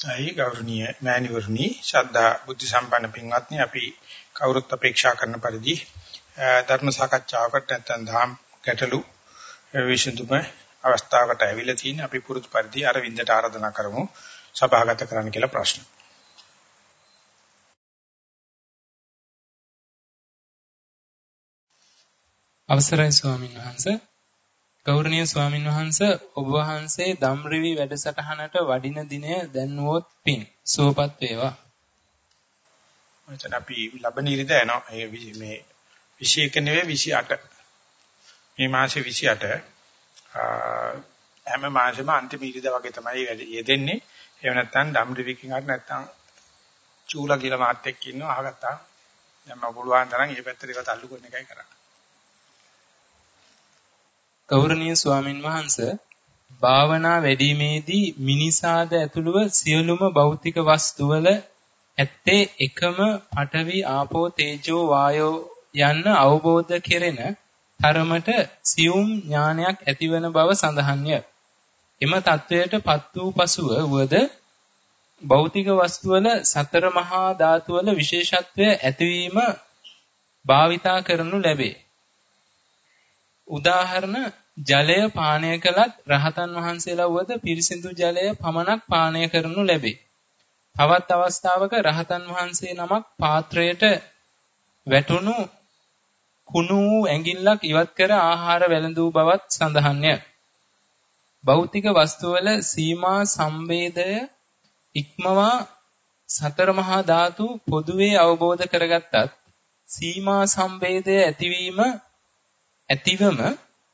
අයි ගෞරවනීය මෑණිවරණි ශ්‍රද්ධා බුද්ධ සම්පන්න පින්වත්නි අපි කවුරුත් අපේක්ෂා කරන පරිදි ධර්ම සාකච්ඡාවකට නැත්නම් ධම් ගැටලු විසඳුම අවස්ථාවකට ඇවිල්ලා තියෙන අපි පුරුදු පරිදි අර වින්දට ආරාධනා කරමු සභාගත කරන්න කියලා ප්‍රශ්න. අවසරයි ස්වාමීන් වහන්සේ ගෞරවනීය ස්වාමින් වහන්සේ ඔබ වහන්සේ ධම්රිවි වැඩසටහනට වඩින දිනය දැන්වොත් පින් සුවපත් වේවා. මචං අපි ලබන ඉරිද යනවා. ඒ මේ 21 නෙවෙයි 28. මේ මාසේ 28 හැම මාසෙම අන්තිම ඉරිද වගේ තමයි යෙදෙන්නේ. එහෙම නැත්නම් ධම්රිවිකින් හරි නැත්නම් චූලා කියලා මාත් එක්ක ඉන්නවා අහගත්තා. දැන් මම පුළුවන් තරම් මේ පැත්තට ඒක තල්ලු කරන එකයි කරන්නේ. ගෞරවනීය ස්වාමින් වහන්සේ භාවනා වැඩිීමේදී මිනිසාද ඇතුළුව සියලුම භෞතික වස්තුවල ඇත්තේ එකම පඨවි ආපෝ තේජෝ වායෝ යන්න අවබෝධ කෙරෙන තරමට සියුම් ඥානයක් ඇතිවන බව සඳහන්ය. එම தത്വයට පත් වූ පසුව වද භෞතික වස්තුවල සතර මහා ධාතුවල විශේෂත්වය ඇතිවීම භාවිතා කරනු ලැබේ. උදාහරණ ජලය පානය කළත් රහතන් වහන්සේලා වුවද පිරිසිදු ජලය පමණක් පානය කරනු ලැබේ. තවත් අවස්ථාවක රහතන් වහන්සේ නමක් පාත්‍රයට වැටුණු කුණු වූ ඇඟිල්ලක් ඉවත් කර ආහාර වැළඳූ බවත් සඳහන්ය. භෞතික වස්තුවල සීමා සංවේදය ඉක්මවා සතර මහා ධාතු පොදුවේ අවබෝධ කරගත්තත් සීමා සංවේදය ඇතිවීම ඇතිවම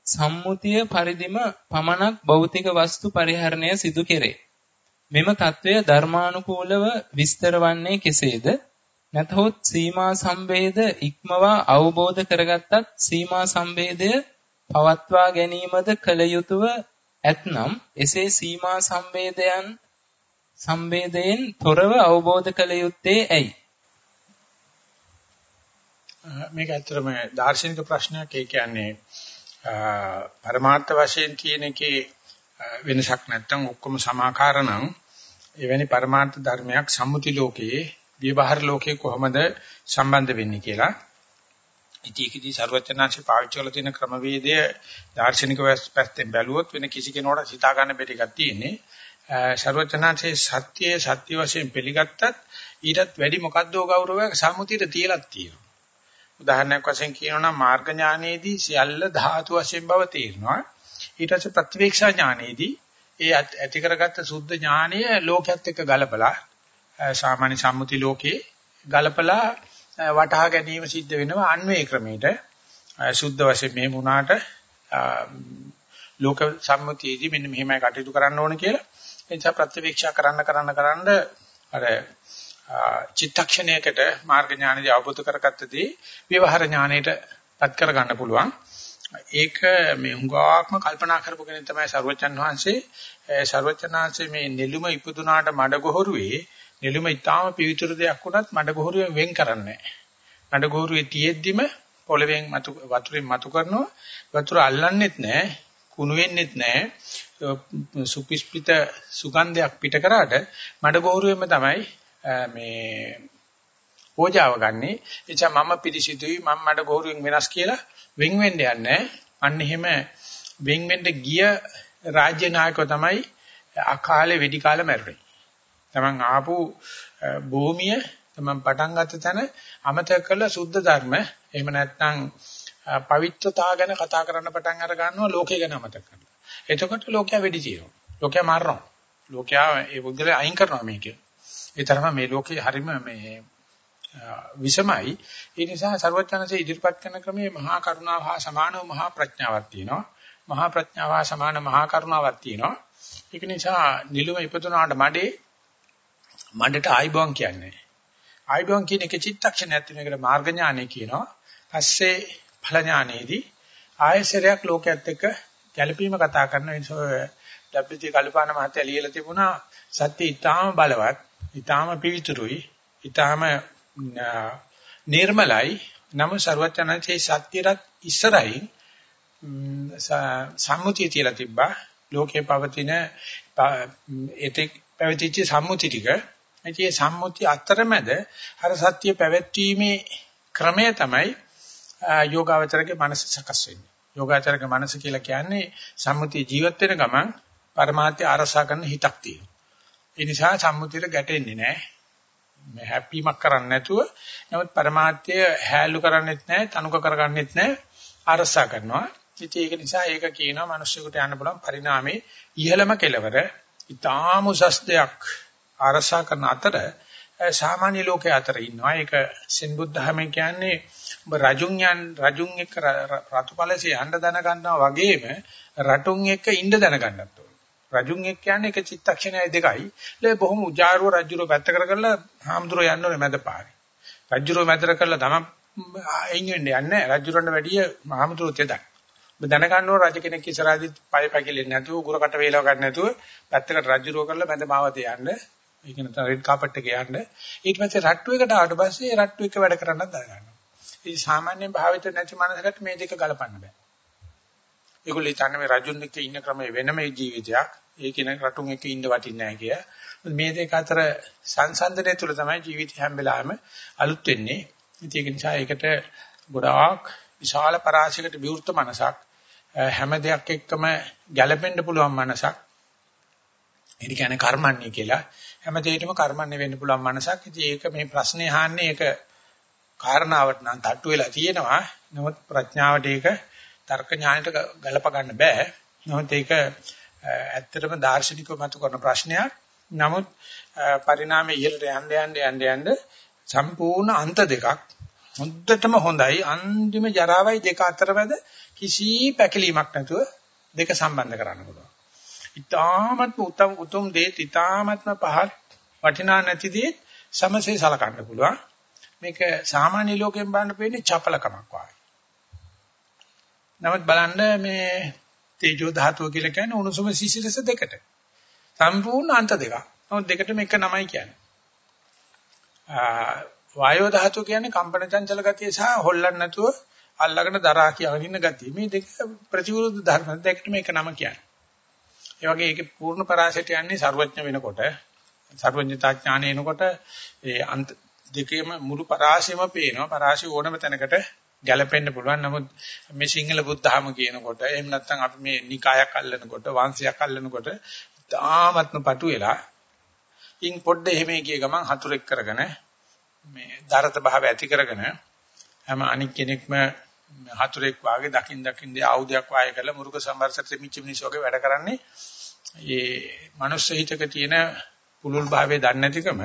සම්මුතිය පරිදිම පමණක් භෞතික වස්තු පරිහරණය සිදු කෙරේ. මෙම తත්වය ධර්මානුකූලව විස්තර වන්නේ කෙසේද? නැතහොත් සීමා සම්වේද ඉක්මවා අවබෝධ කරගත්තත් සීමා සම්වේදය පවත්වා ගැනීමද කල යුතුව ඇතනම් එසේ සීමා සම්වේදයන් සම්වේදයෙන් තොරව අවබෝධ කළ යුත්තේ ඇයි? මේක ඇත්තටම දාර්ශනික ප්‍රශ්නයක්. ඒ කියන්නේ පරමාර්ථ වශයෙන් තියෙන එකේ වෙනසක් නැත්තම් ඔක්කොම සමාකාර නම් එවැනි පරමාර්ථ ධර්මයක් සම්මුති ලෝකයේ විවහාර ලෝකයේ කොහොමද සම්බන්ධ වෙන්නේ කියලා. ඉතින් ඒකදී ਸਰවඥාන්සේ පාවිච්චි කරලා තියෙන ක්‍රමවේදය දාර්ශනික පැත්තෙන් බැලුවොත් වෙන කිසි කෙනෙකුට හිතා ගන්න බැරි එකක් තියෙන්නේ. ਸਰවඥාන්සේ සත්‍යයේ සත්‍ය වශයෙන් පිළිගත්තත් ඊටත් වැඩි මොකද්දෝ ගෞරවයක් සම්මුතියට තියලා තියෙනවා. උදාහරණයක් වශයෙන් කියනවා නම් මාර්ග ඥානයේදී සියල්ල ධාතු වශයෙන් බව තේරෙනවා. ඊට පස්සේ ප්‍රතිවේක්ෂා ඥානයේදී ඒ ඇති කරගත්ත සුද්ධ ඥානය ලෝකයක් එක්ක ගලපලා සාමාන්‍ය සම්මුති ලෝකේ ගලපලා වටහා ගැනීම සිද්ධ වෙනවා අන්වේ ක්‍රමයට සුද්ධ වශයෙන් මේ වුණාට ලෝක සම්මුතියේදී මෙන්න මෙහෙමයි කටයුතු කරන්න ඕන කියලා එනිසා ප්‍රතිවේක්ෂා කරන්න කරන්න කරන්න අර චිත්තක්ෂණයකට මාර්ග ඥානදී අවබෝධ කරගත්තදී විවහාර ඥානයට පත් කරගන්න පුළුවන්. ඒක මේ හුඟාක්ම කල්පනා කරපු කෙනෙක් තමයි සර්වචන් වහන්සේ. සර්වචන් වහන්සේ මේ නෙළුම ඉපදුනාට මඩගොහරුවේ නෙළුම ඊටාම පිවිතුරු දෙයක් වුණත් මඩගොහරුවෙන් වෙන් කරන්නේ නැහැ. මඩගොහරුවේ තියෙද්දිම පොළවෙන් මතු වතුරෙන් මතු කරනවා. වතුර අල්ලන්නෙත් නැහැ. කුණු වෙන්නෙත් නැහැ. සුපිස්පිත සුගන්ධයක් පිට කරාට මඩගොහරුවෙම තමයි මේ පෝජාව ගන්නෙ. එචා මම පිරිසිදුයි මම මඩ ගෝරුවෙන් වෙනස් කියලා වෙන් වෙන්න යන්නේ. අන්න එහෙම වෙන් වෙන්න ගිය රාජ්‍ය නායකව තමයි අකාලේ වෙඩි කාලේ මැරුණේ. තමන් ආපු භූමිය තමන් පටන් ගත්ත තැන අමතක කළ සුද්ධ ධර්ම එහෙම නැත්නම් පවිත්‍රතාව ගැන කතා කරන්න පටන් අර ගන්නවා ලෝකේ ගැන අමතක කරලා. එතකොට ලෝකයා වෙඩි තියෙනවා. ලෝකයා මරනවා. ලෝකයා ඒ පුද්ගලයා අයින් කරනවා මේකේ. ඒ තරම මේ ලෝකේ හරිම මේ විසමයි. ඒ නිසා ਸਰවඥාන්සේ ඉදිරිපත් කරන ක්‍රමයේ මහා කරුණාව හා සමානව මහා ප්‍රඥාවක් තියෙනවා. මහා ප්‍රඥාව හා සමාන මහා කරුණාවක් තියෙනවා. ඒක නිසා නිලුම ඉපදුනාට මඩේ මඩට ආයිබෝන් කියන්නේ. ආයිබෝන් කියන එක චිත්තක්ෂණයක් තියෙන එකට මාර්ග ඥානය කියනවා. පස්සේ ඵල ඥානයේදී ආයසරයක් ලෝකයේත් එක්ක ගැළපීම කතා කරන නිසා ඩබ්ලිව් කල්පාන මහත්තයා ලියලා තිබුණා සත්‍ය ඊටාම බලවත් ඊටාම පිවිතුරුයි ඊටාම නිර්මලයි නම ਸਰවචනන්සේ සත්‍යයට ඉස්සරහින් සම්මුතිය තියලා තිබ්බා ලෝකේ පවතින ඒතෙක් පැවතිච්ච සම්මුති ටික. ඒ සම්මුති අතරමැද අර සත්‍ය පැවැත්වීමේ ක්‍රමය තමයි යෝගාවචරගේ මනස සකස් වෙන්නේ. යෝගාචරගේ මනස කියලා කියන්නේ සම්මුතිය ජීවත් වෙන ගමන් පරමාර්ථය අරසා කරන හිතක් තියෙනවා. ඒ නිසා සම්මුතියට ගැටෙන්නේ නැහැ. මේ හැප්පීමක් කරන්නේ නැතුව නමුත් පරමාර්ථය හැලු කරන්නේත් නැහැ, තනුක කරගන්නෙත් නැහැ, අරසා කරනවා. ඉතින් ඒක නිසා ඒක කියනවා මිනිස්සුන්ට යන්න බලන් පරිණාමේ ඉහළම කෙලවර ඊටාම උසස් දෙයක් අරසා කරන අතර සාමාන්‍ය ලෝකයේ අතර ඉන්නවා. ඒක සෙන් බුද්ධහමෙන් කියන්නේ ඔබ රජුන් යන් රජුන් එක්ක රතුපලසේ යන්න දැන ගන්නවා වගේම රටුන් එක්ක ඉන්න දැන ගන්නත් ඕන. රජුන් එක්ක කියන්නේ එක චිත්තක්ෂණයයි දෙකයි. ඒ බොහොම උජාරුව රජුරෝ පැත්ත කර කරලා හාමුදුරුවෝ යන්න ඕනේ මැද පාරේ. රජුරෝ මැදට කරලා තමයි එයින් වෙන්නේ යන්නේ. රජුරන්ට වැඩිය හාමුදුරුවෝ තෙදක්. ඔබ දැනගන්න ඕන රජ කෙනෙක් ඉස්සරහදී පය පැකිලෙන්නේ නැතුව උගුරකට වේලව ගන්න නැතුව පැත්තකට රජුරෝ කරලා මැද මාවතේ යන්න. ඒක නැත්නම් රෙඩ් කාපට් එකේ යන්න. ඊට පස්සේ රට්ටු එකට ආවට පස්සේ ඒ රට්ටු එක වැඩ කරන්නත් දැනගන්නවා. ඉතින් සාමාන්‍ය භාවිත නැති මනසකට මේ දෙක ගලපන්න බෑ. ඒගොල්ලෝ හිතන්නේ මේ රජුන් එක්ක ඉන්න ක්‍රමය වෙනම ජීවිතයක්. ඒ කියන රටුන් එක්ක ඉන්න වටින්නේ නැහැ කිය. මේ දෙක අතර සංසන්දනය තුළ තමයි ජීවිතය හැම වෙලාවෙම අලුත් වෙන්නේ. ඉතින් ඒක නිසා ඒකට ගොඩාක් විශාල පරාශයකට විවෘත මනසක් හැම දෙයක් එක්කම ගැළපෙන්න පුළුවන් මනසක්. ඒ කියන්නේ කර්මන්නේ කියලා. හැම දෙයකම කර්මන්නේ වෙන්න පුළුවන් මනසක්. ඉතින් ඒක මේ ප්‍රශ්නේ අහන්නේ ඒක කාරණාවට නම් තට්ටු වෙලා තියෙනවා. නමුත් ප්‍රඥාවට ඒක තර්ක ඥාණයට ගලප ගන්න බෑ. නමුත් ඒක ඇත්තටම දාර්ශනිකව මතු කරන ප්‍රශ්නයක්. නමුත් පරිණාමයේ ඉහළට යන්න යන්න යන්න යන්න සම්පූර්ණ අන්ත දෙකක් හොඳටම හොඳයි අන්තිම ජරාවයි දෙක අතරමැද කිසි පැකිලීමක් නැතුව දෙක සම්බන්ධ කරන්න පුළුවන්. ඊ타මත්ම උතුම් උතුම් දේ ඊ타මත්ම පහත් වටිනා නැති දේ සමසේ සලකන්න පුළුවන්. මේක සාමාන්‍ය ලෝකයෙන් බලන්න පෙන්නේ චපලකමක් වගේ. නමුත් බලන්න මේ තේජෝ ධාතුව කියලා කියන්නේ උණුසුම සිසිලස දෙකට. සම්පූර්ණ අන්ත දෙකක්. නමුත් දෙකටම එක නමයි කියන්නේ. වායෝ ධාතුව කියන්නේ කම්පන චංචල ගතිය සහ හොල්ලන්න නැතුව අල්ලගෙන දරා කියගෙන ඉන්න ගතිය. මේ දෙක ප්‍රතිවිරුද්ධ ධර්ම දෙකටම එක නම කියන්නේ. ඒ වගේ ඒකේ පූර්ණ පරාසයට යන්නේ ਸਰවඥ වෙනකොට සර්වඥතා ඥාන එනකොට ඒ අන්ත දෙකේම මුළු පරාසයම පේනවා. පරාසය ඕනම තැනකට ගැලපෙන්න පුළුවන්. නමුත් මේ සිංහල බුද්ධහම කියනකොට එහෙම නැත්නම් අපි මේ නිකායක් අල්ලනකොට වංශයක් අල්ලනකොට තාමත්ම පටු වෙලා ඉන් පොඩ්ඩ එහෙම ගිය ගමන් හතුරෙක් කරගෙන මේ දරත භාවය ඇති කරගෙන හැම අනික් කෙනෙක්ම හතුරෙක් වාගේ දකින් දකින් දී ආයුධයක් වාය කරලා මුරුක සම්වර්ෂක මිච්ච මිනිස්සු වගේ වැඩ කරන්නේ ඒ මනුස්ස හිතක තියෙන පුලුල් භාවයේ දන්නේ නැතිකම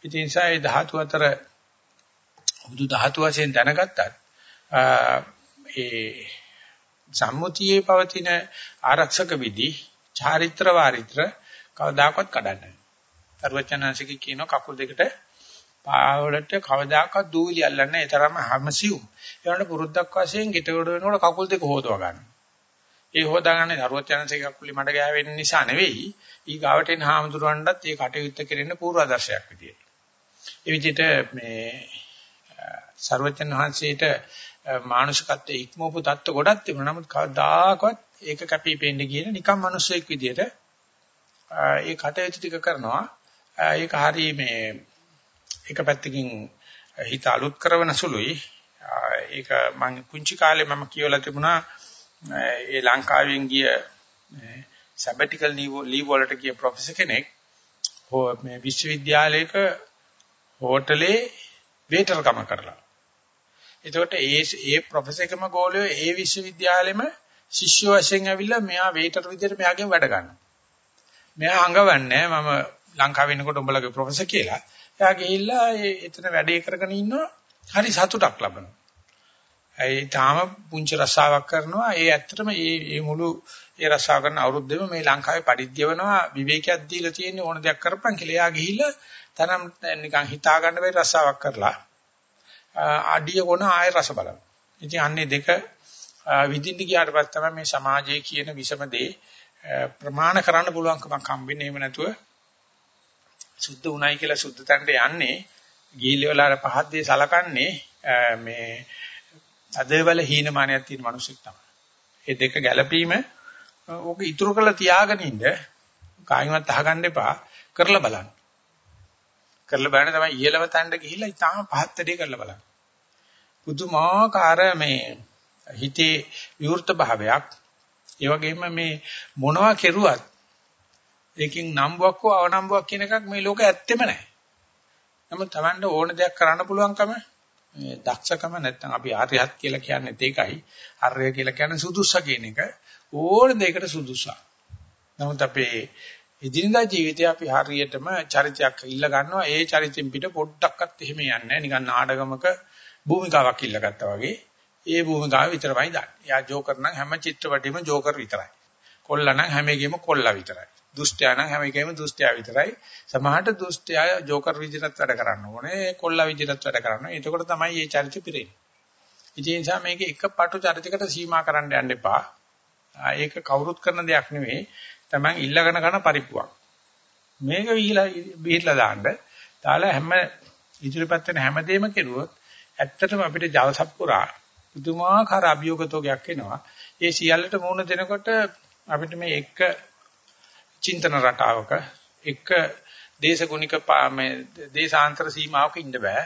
ඉතින් නිසා ඒ ධාතු අතර බුදු ධාතු වශයෙන් දැනගත්තත් ඒ සම්මුතියේ පවතින ආරක්ෂක විදි චාරිත්‍ර වාරිත්‍ර කවදාකවත් කඩන්නේ නැහැ. තරුවචනාංශික කියන කකුල් දෙකට පාවලට කවදාකවත් දූවිලි අල්ලන්නේ නැහැ. ඒ තරම්ම හැමසියුම්. ඒවන පුරුද්දක් වශයෙන් ගෙටවල වෙනකොට කකුල් දෙක හොදවා ගන්න. ඒ හොදාගන්නේ තරුවචනාංශික කකුලි මඩ ගෑවෙන්න නිසා නෙවෙයි. ඊ ගාවට එන හාමුදුරන්ටත් ඒ කටයුත්ත කෙරෙන්න පූර්වාදර්ශයක් විදියට. ඒ විදිහට මේ සර්වචන් මානුෂිකත්වයේ ඉක්මවපු தত্ত্ব ගොඩක් තිබුණා. නමුත් කවදාකවත් ඒක කැපී පෙනෙන්නේ කියන නිකම් මිනිස්සෙක් විදියට ඒ කටයුතු ටික කරනවා. ඒක හරිය මේ එක පැත්තකින් හිත අලුත් කරන සුළුයි. ඒක මම කුංචි කාලේ මම කියවලා තිබුණා ඒ ලංකාවෙන් ගිය සැබටිකල් ලීව් වලට ගිය ප්‍රොෆෙසර් කෙනෙක් මේ විශ්වවිද්‍යාලයක හෝටලේ වේටර් කම කරලා එතකොට ඒ ඒ ප්‍රොෆෙසර් එකම ගෝලියෝ ඒ විශ්වවිද්‍යාලෙම ශිෂ්‍ය වශයෙන් ඇවිල්ලා මෙයා වේටර් විදිහට මෙයාගෙන් වැඩ ගන්නවා. මෙයා අඟවන්නේ මම ලංකාවේ ඉන්නකොට උඹලගේ ප්‍රොෆෙසර් කියලා. එයා ගිහිල්ලා ඒ එතන වැඩේ කරගෙන ඉන්නවා. හරි සතුටක් ලබනවා. ඒ තාම පුංචි රස්සාවක් කරනවා. ඒ ඇත්තටම මේ මේ මුළු ඒ රස්සාව කරන අවුරුද්දෙම මේ ලංකාවේ පරිද්දවනවා විවේකයක් දීලා තියෙන ඕන දෙයක් කරපන් කියලා. එයා ගිහිල්ලා තරම් නිකන් හිතා ගන්න බැරි රස්සාවක් කරලා අඩිය කොන ආය රස බලනවා. ඉතින් අන්නේ දෙක විඳින්න ගියාට පස්සේ තමයි මේ සමාජයේ කියන විසම දේ ප්‍රමාණ කරන්න පුළුවන්කමක් හම්බෙන්නේ. එහෙම නැතුව සුද්ධ උණයි කියලා සුද්ධ තැනට යන්නේ ගිහිල්ලා පහත් දේ සලකන්නේ මේ අදවල හීනමානයක් තියෙන මිනිස්සුක් තමයි. මේ දෙක ගැළපීම ඕක ඉතුරු කරලා තියාගෙන ඉන්න කායිමත් අහගන්න එපා කරලා බලන්න. කරලා බලන්න තමයි ඉහළම තැනට ගිහිල්ලා ඉතාලම පහත් වැඩේ කරලා බලන්න. පුදුමාකාර මේ හිතේ විවෘත භාවයක් ඒ වගේම මේ මොනවා කෙරුවත් ඒකෙන් නම්බුවක් හෝ අවනම්බුවක් කියන එකක් මේ ලෝකේ ඇත්තෙම නැහැ. නමුත් Tamanට ඕන දෙයක් කරන්න පුළුවන්කම මේ දක්ෂකම නැත්නම් අපි ආර්යහත් කියලා කියන්නේ ඒකයි. ආර්ය කියලා කියන්නේ සුදුස්ස කියන එක ඕන දෙයකට සුදුසා. නමුත් අපේ එදිනදා ජීවිතේ අපි හරියටම චරිතයක් ඉල්ල ගන්නවා. ඒ චරිතෙන් පිට පොඩ්ඩක්වත් එහෙම යන්නේ නැහැ. නිකන් නාටකමක භූමිකාවක් ඉල්ලගත්තා වගේ. ඒ භූමිකාව විතරමයි දාන්නේ. යා ජෝකර් නම් හැම චිත්‍රපටෙම ජෝකර් විතරයි. කොල්ලා නම් හැම එකෙම කොල්ලා විතරයි. දුෂ්ටයා නම් හැම එකෙම දුෂ්ටයා විතරයි. සමහරට දුෂ්ටයා ජෝකර් විදිහට වැඩ කරන්න ඕනේ. කොල්ලා විදිහට වැඩ කරන්න ඕනේ. එතකොට තමයි මේ චරිත පිරෙන්නේ. ඉතින් ඒ නිසා මේක එක පටු චරිතයකට සීමා කරන්න යන්න එපා. ඒක කවුරුත් කරන දෙයක් නෙවෙයි. Taman ඉල්ලගෙන කරන පරිප්පුවක්. මේක විහිලා විහිලා දාන්න. දාලා හැම ඉදිරිපත් වෙන හැමදේම කෙරුවොත් ඇත්තටම අපිට ජවසප්පුරා පුදුමාකාර අභියෝගතෝගයක් එනවා. ඒ සියල්ලට මුහුණ දෙනකොට අපිට මේ එක චින්තන රටාවක එක දේශගුණික මේ දේශාන්තර සීමාවක ඉන්න බෑ.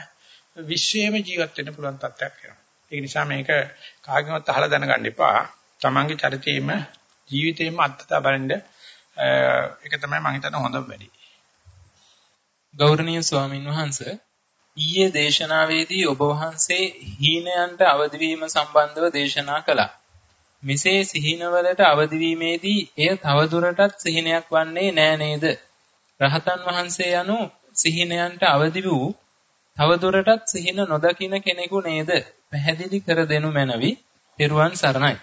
විශ්වයේම ජීවත් වෙන්න පුළුවන් තත්ත්වයක් වෙනවා. ඒ නිසා මේක කාගෙන්වත් අහලා දැනගන්න එපා. තමන්ගේ චරිතයේම ජීවිතේම අත්දැක බලන්න ඒක තමයි මම හිතන හොඳම වැඩි. ගෞරවනීය ස්වාමින් වහන්සේ ඊයේ දේශනාවේදී ඔබ වහන්සේ හීනයන්ට අවදි වීම සම්බන්ධව දේශනා කළා. මෙසේ සිහිනවලට අවදි වීමේදී එය තවදුරටත් සිහිනයක් වන්නේ නෑ නේද? රහතන් වහන්සේ යනු සිහිනයන්ට අවදි වූ තවදුරටත් සිහින නොදකින කෙනෙකු නේද? පැහැදිලි කර දෙනු මැනවි. ත්වන් සරණයි.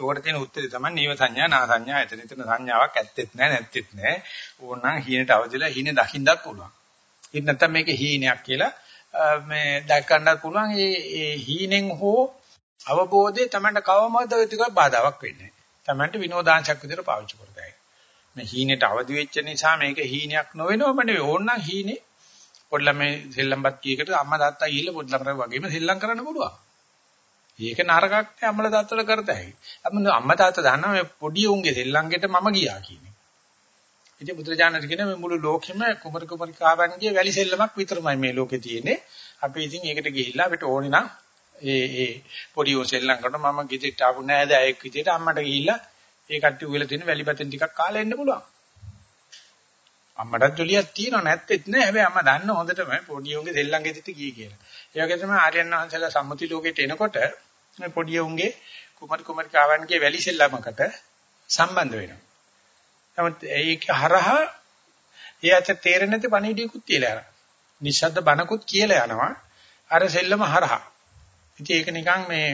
ඔකට තියෙන උත්තරේ තමයි නීව සංඥා නා සංඥා එතන එතන සංඥාවක් ඇත්තෙත් නෑ නැත්තෙත් නෑ. ඕනනම් හීනට අවදිලා හීන දකින්නත් පුළුවන්. ඉතින් නැත්තම් මේක හීනයක් කියලා මේ දැක් ගන්නත් පුළුවන්. ඒ ඒ හීනෙන් හෝ අවබෝධය තමයි කවමද ටිකක් බාධාවක් වෙන්නේ. තමන්ට විනෝදාංශයක් විදිහට පාවිච්චි කරතයි. මේ හීනෙට අවදි වෙච්ච නිසා මේක හීනයක් නොවෙනවම නෙවෙයි. ඕනනම් හීනේ පොඩ්ඩලමේ සෙල්ලම්පත් කීයකට අම්මා තාත්තා ගිහිල්ලා පොඩ්ඩලම වගේම සෙල්ලම් කරන්න පුළුවන්. ඒක නරකක් නෑ අම්මලා තාත්තලා කරතයි. අම්මා තාත්තා දන්නවා මේ පොඩි උන්ගේ සෙල්ලම්ගෙට මම ගියා කියන්නේ. ඉතින් බුදුරජාණන් කියන මේ මුළු ලෝකෙම කුමරු කුමරිකාවන්ගේ වැලි සෙල්ලමක් විතරමයි මේ ලෝකේ තියෙන්නේ. අපි ඉතින් ඒකට ගිහිල්ලා අපිට ඕනේ නම් ඒ ඒ පොඩි උසෙල්ලම් කරනවා මම ගෙදරට ආපු නෑද අයෙක් විදියට අම්මට ගිහිල්ලා ඒ කට්ටිය උයලා තියෙන වැලිපතෙන් ටිකක් කාලා එන්න පුළුවන්. අම්මටත් ජොලියක් තියෙනව නැත්තේත් නෑ හැබැයි අම්මා දන්න හොඳටම පොඩි උන්ගේ සෙල්ලම් ගෙදරට ගියේ කියලා. ඒ වගේ තමයි ආර්යයන් වහන්සේලා සම්මුති ලෝකෙට එනකොට මේ පොඩි උන්ගේ කුමරු කුමරිකාවන්ගේ වැලි සෙල්ලමකට සම්බන්ධ වෙනවා. නමුත් ඒක හරහා ඒ අත තේරෙන්නේ නැති පණිවිඩයකුත් තියලා යනවා. නිශ්ශබ්ද බණකුත් කියලා යනවා. අර සෙල්ලම හරහා. ඉතින් ඒක නිකන් මේ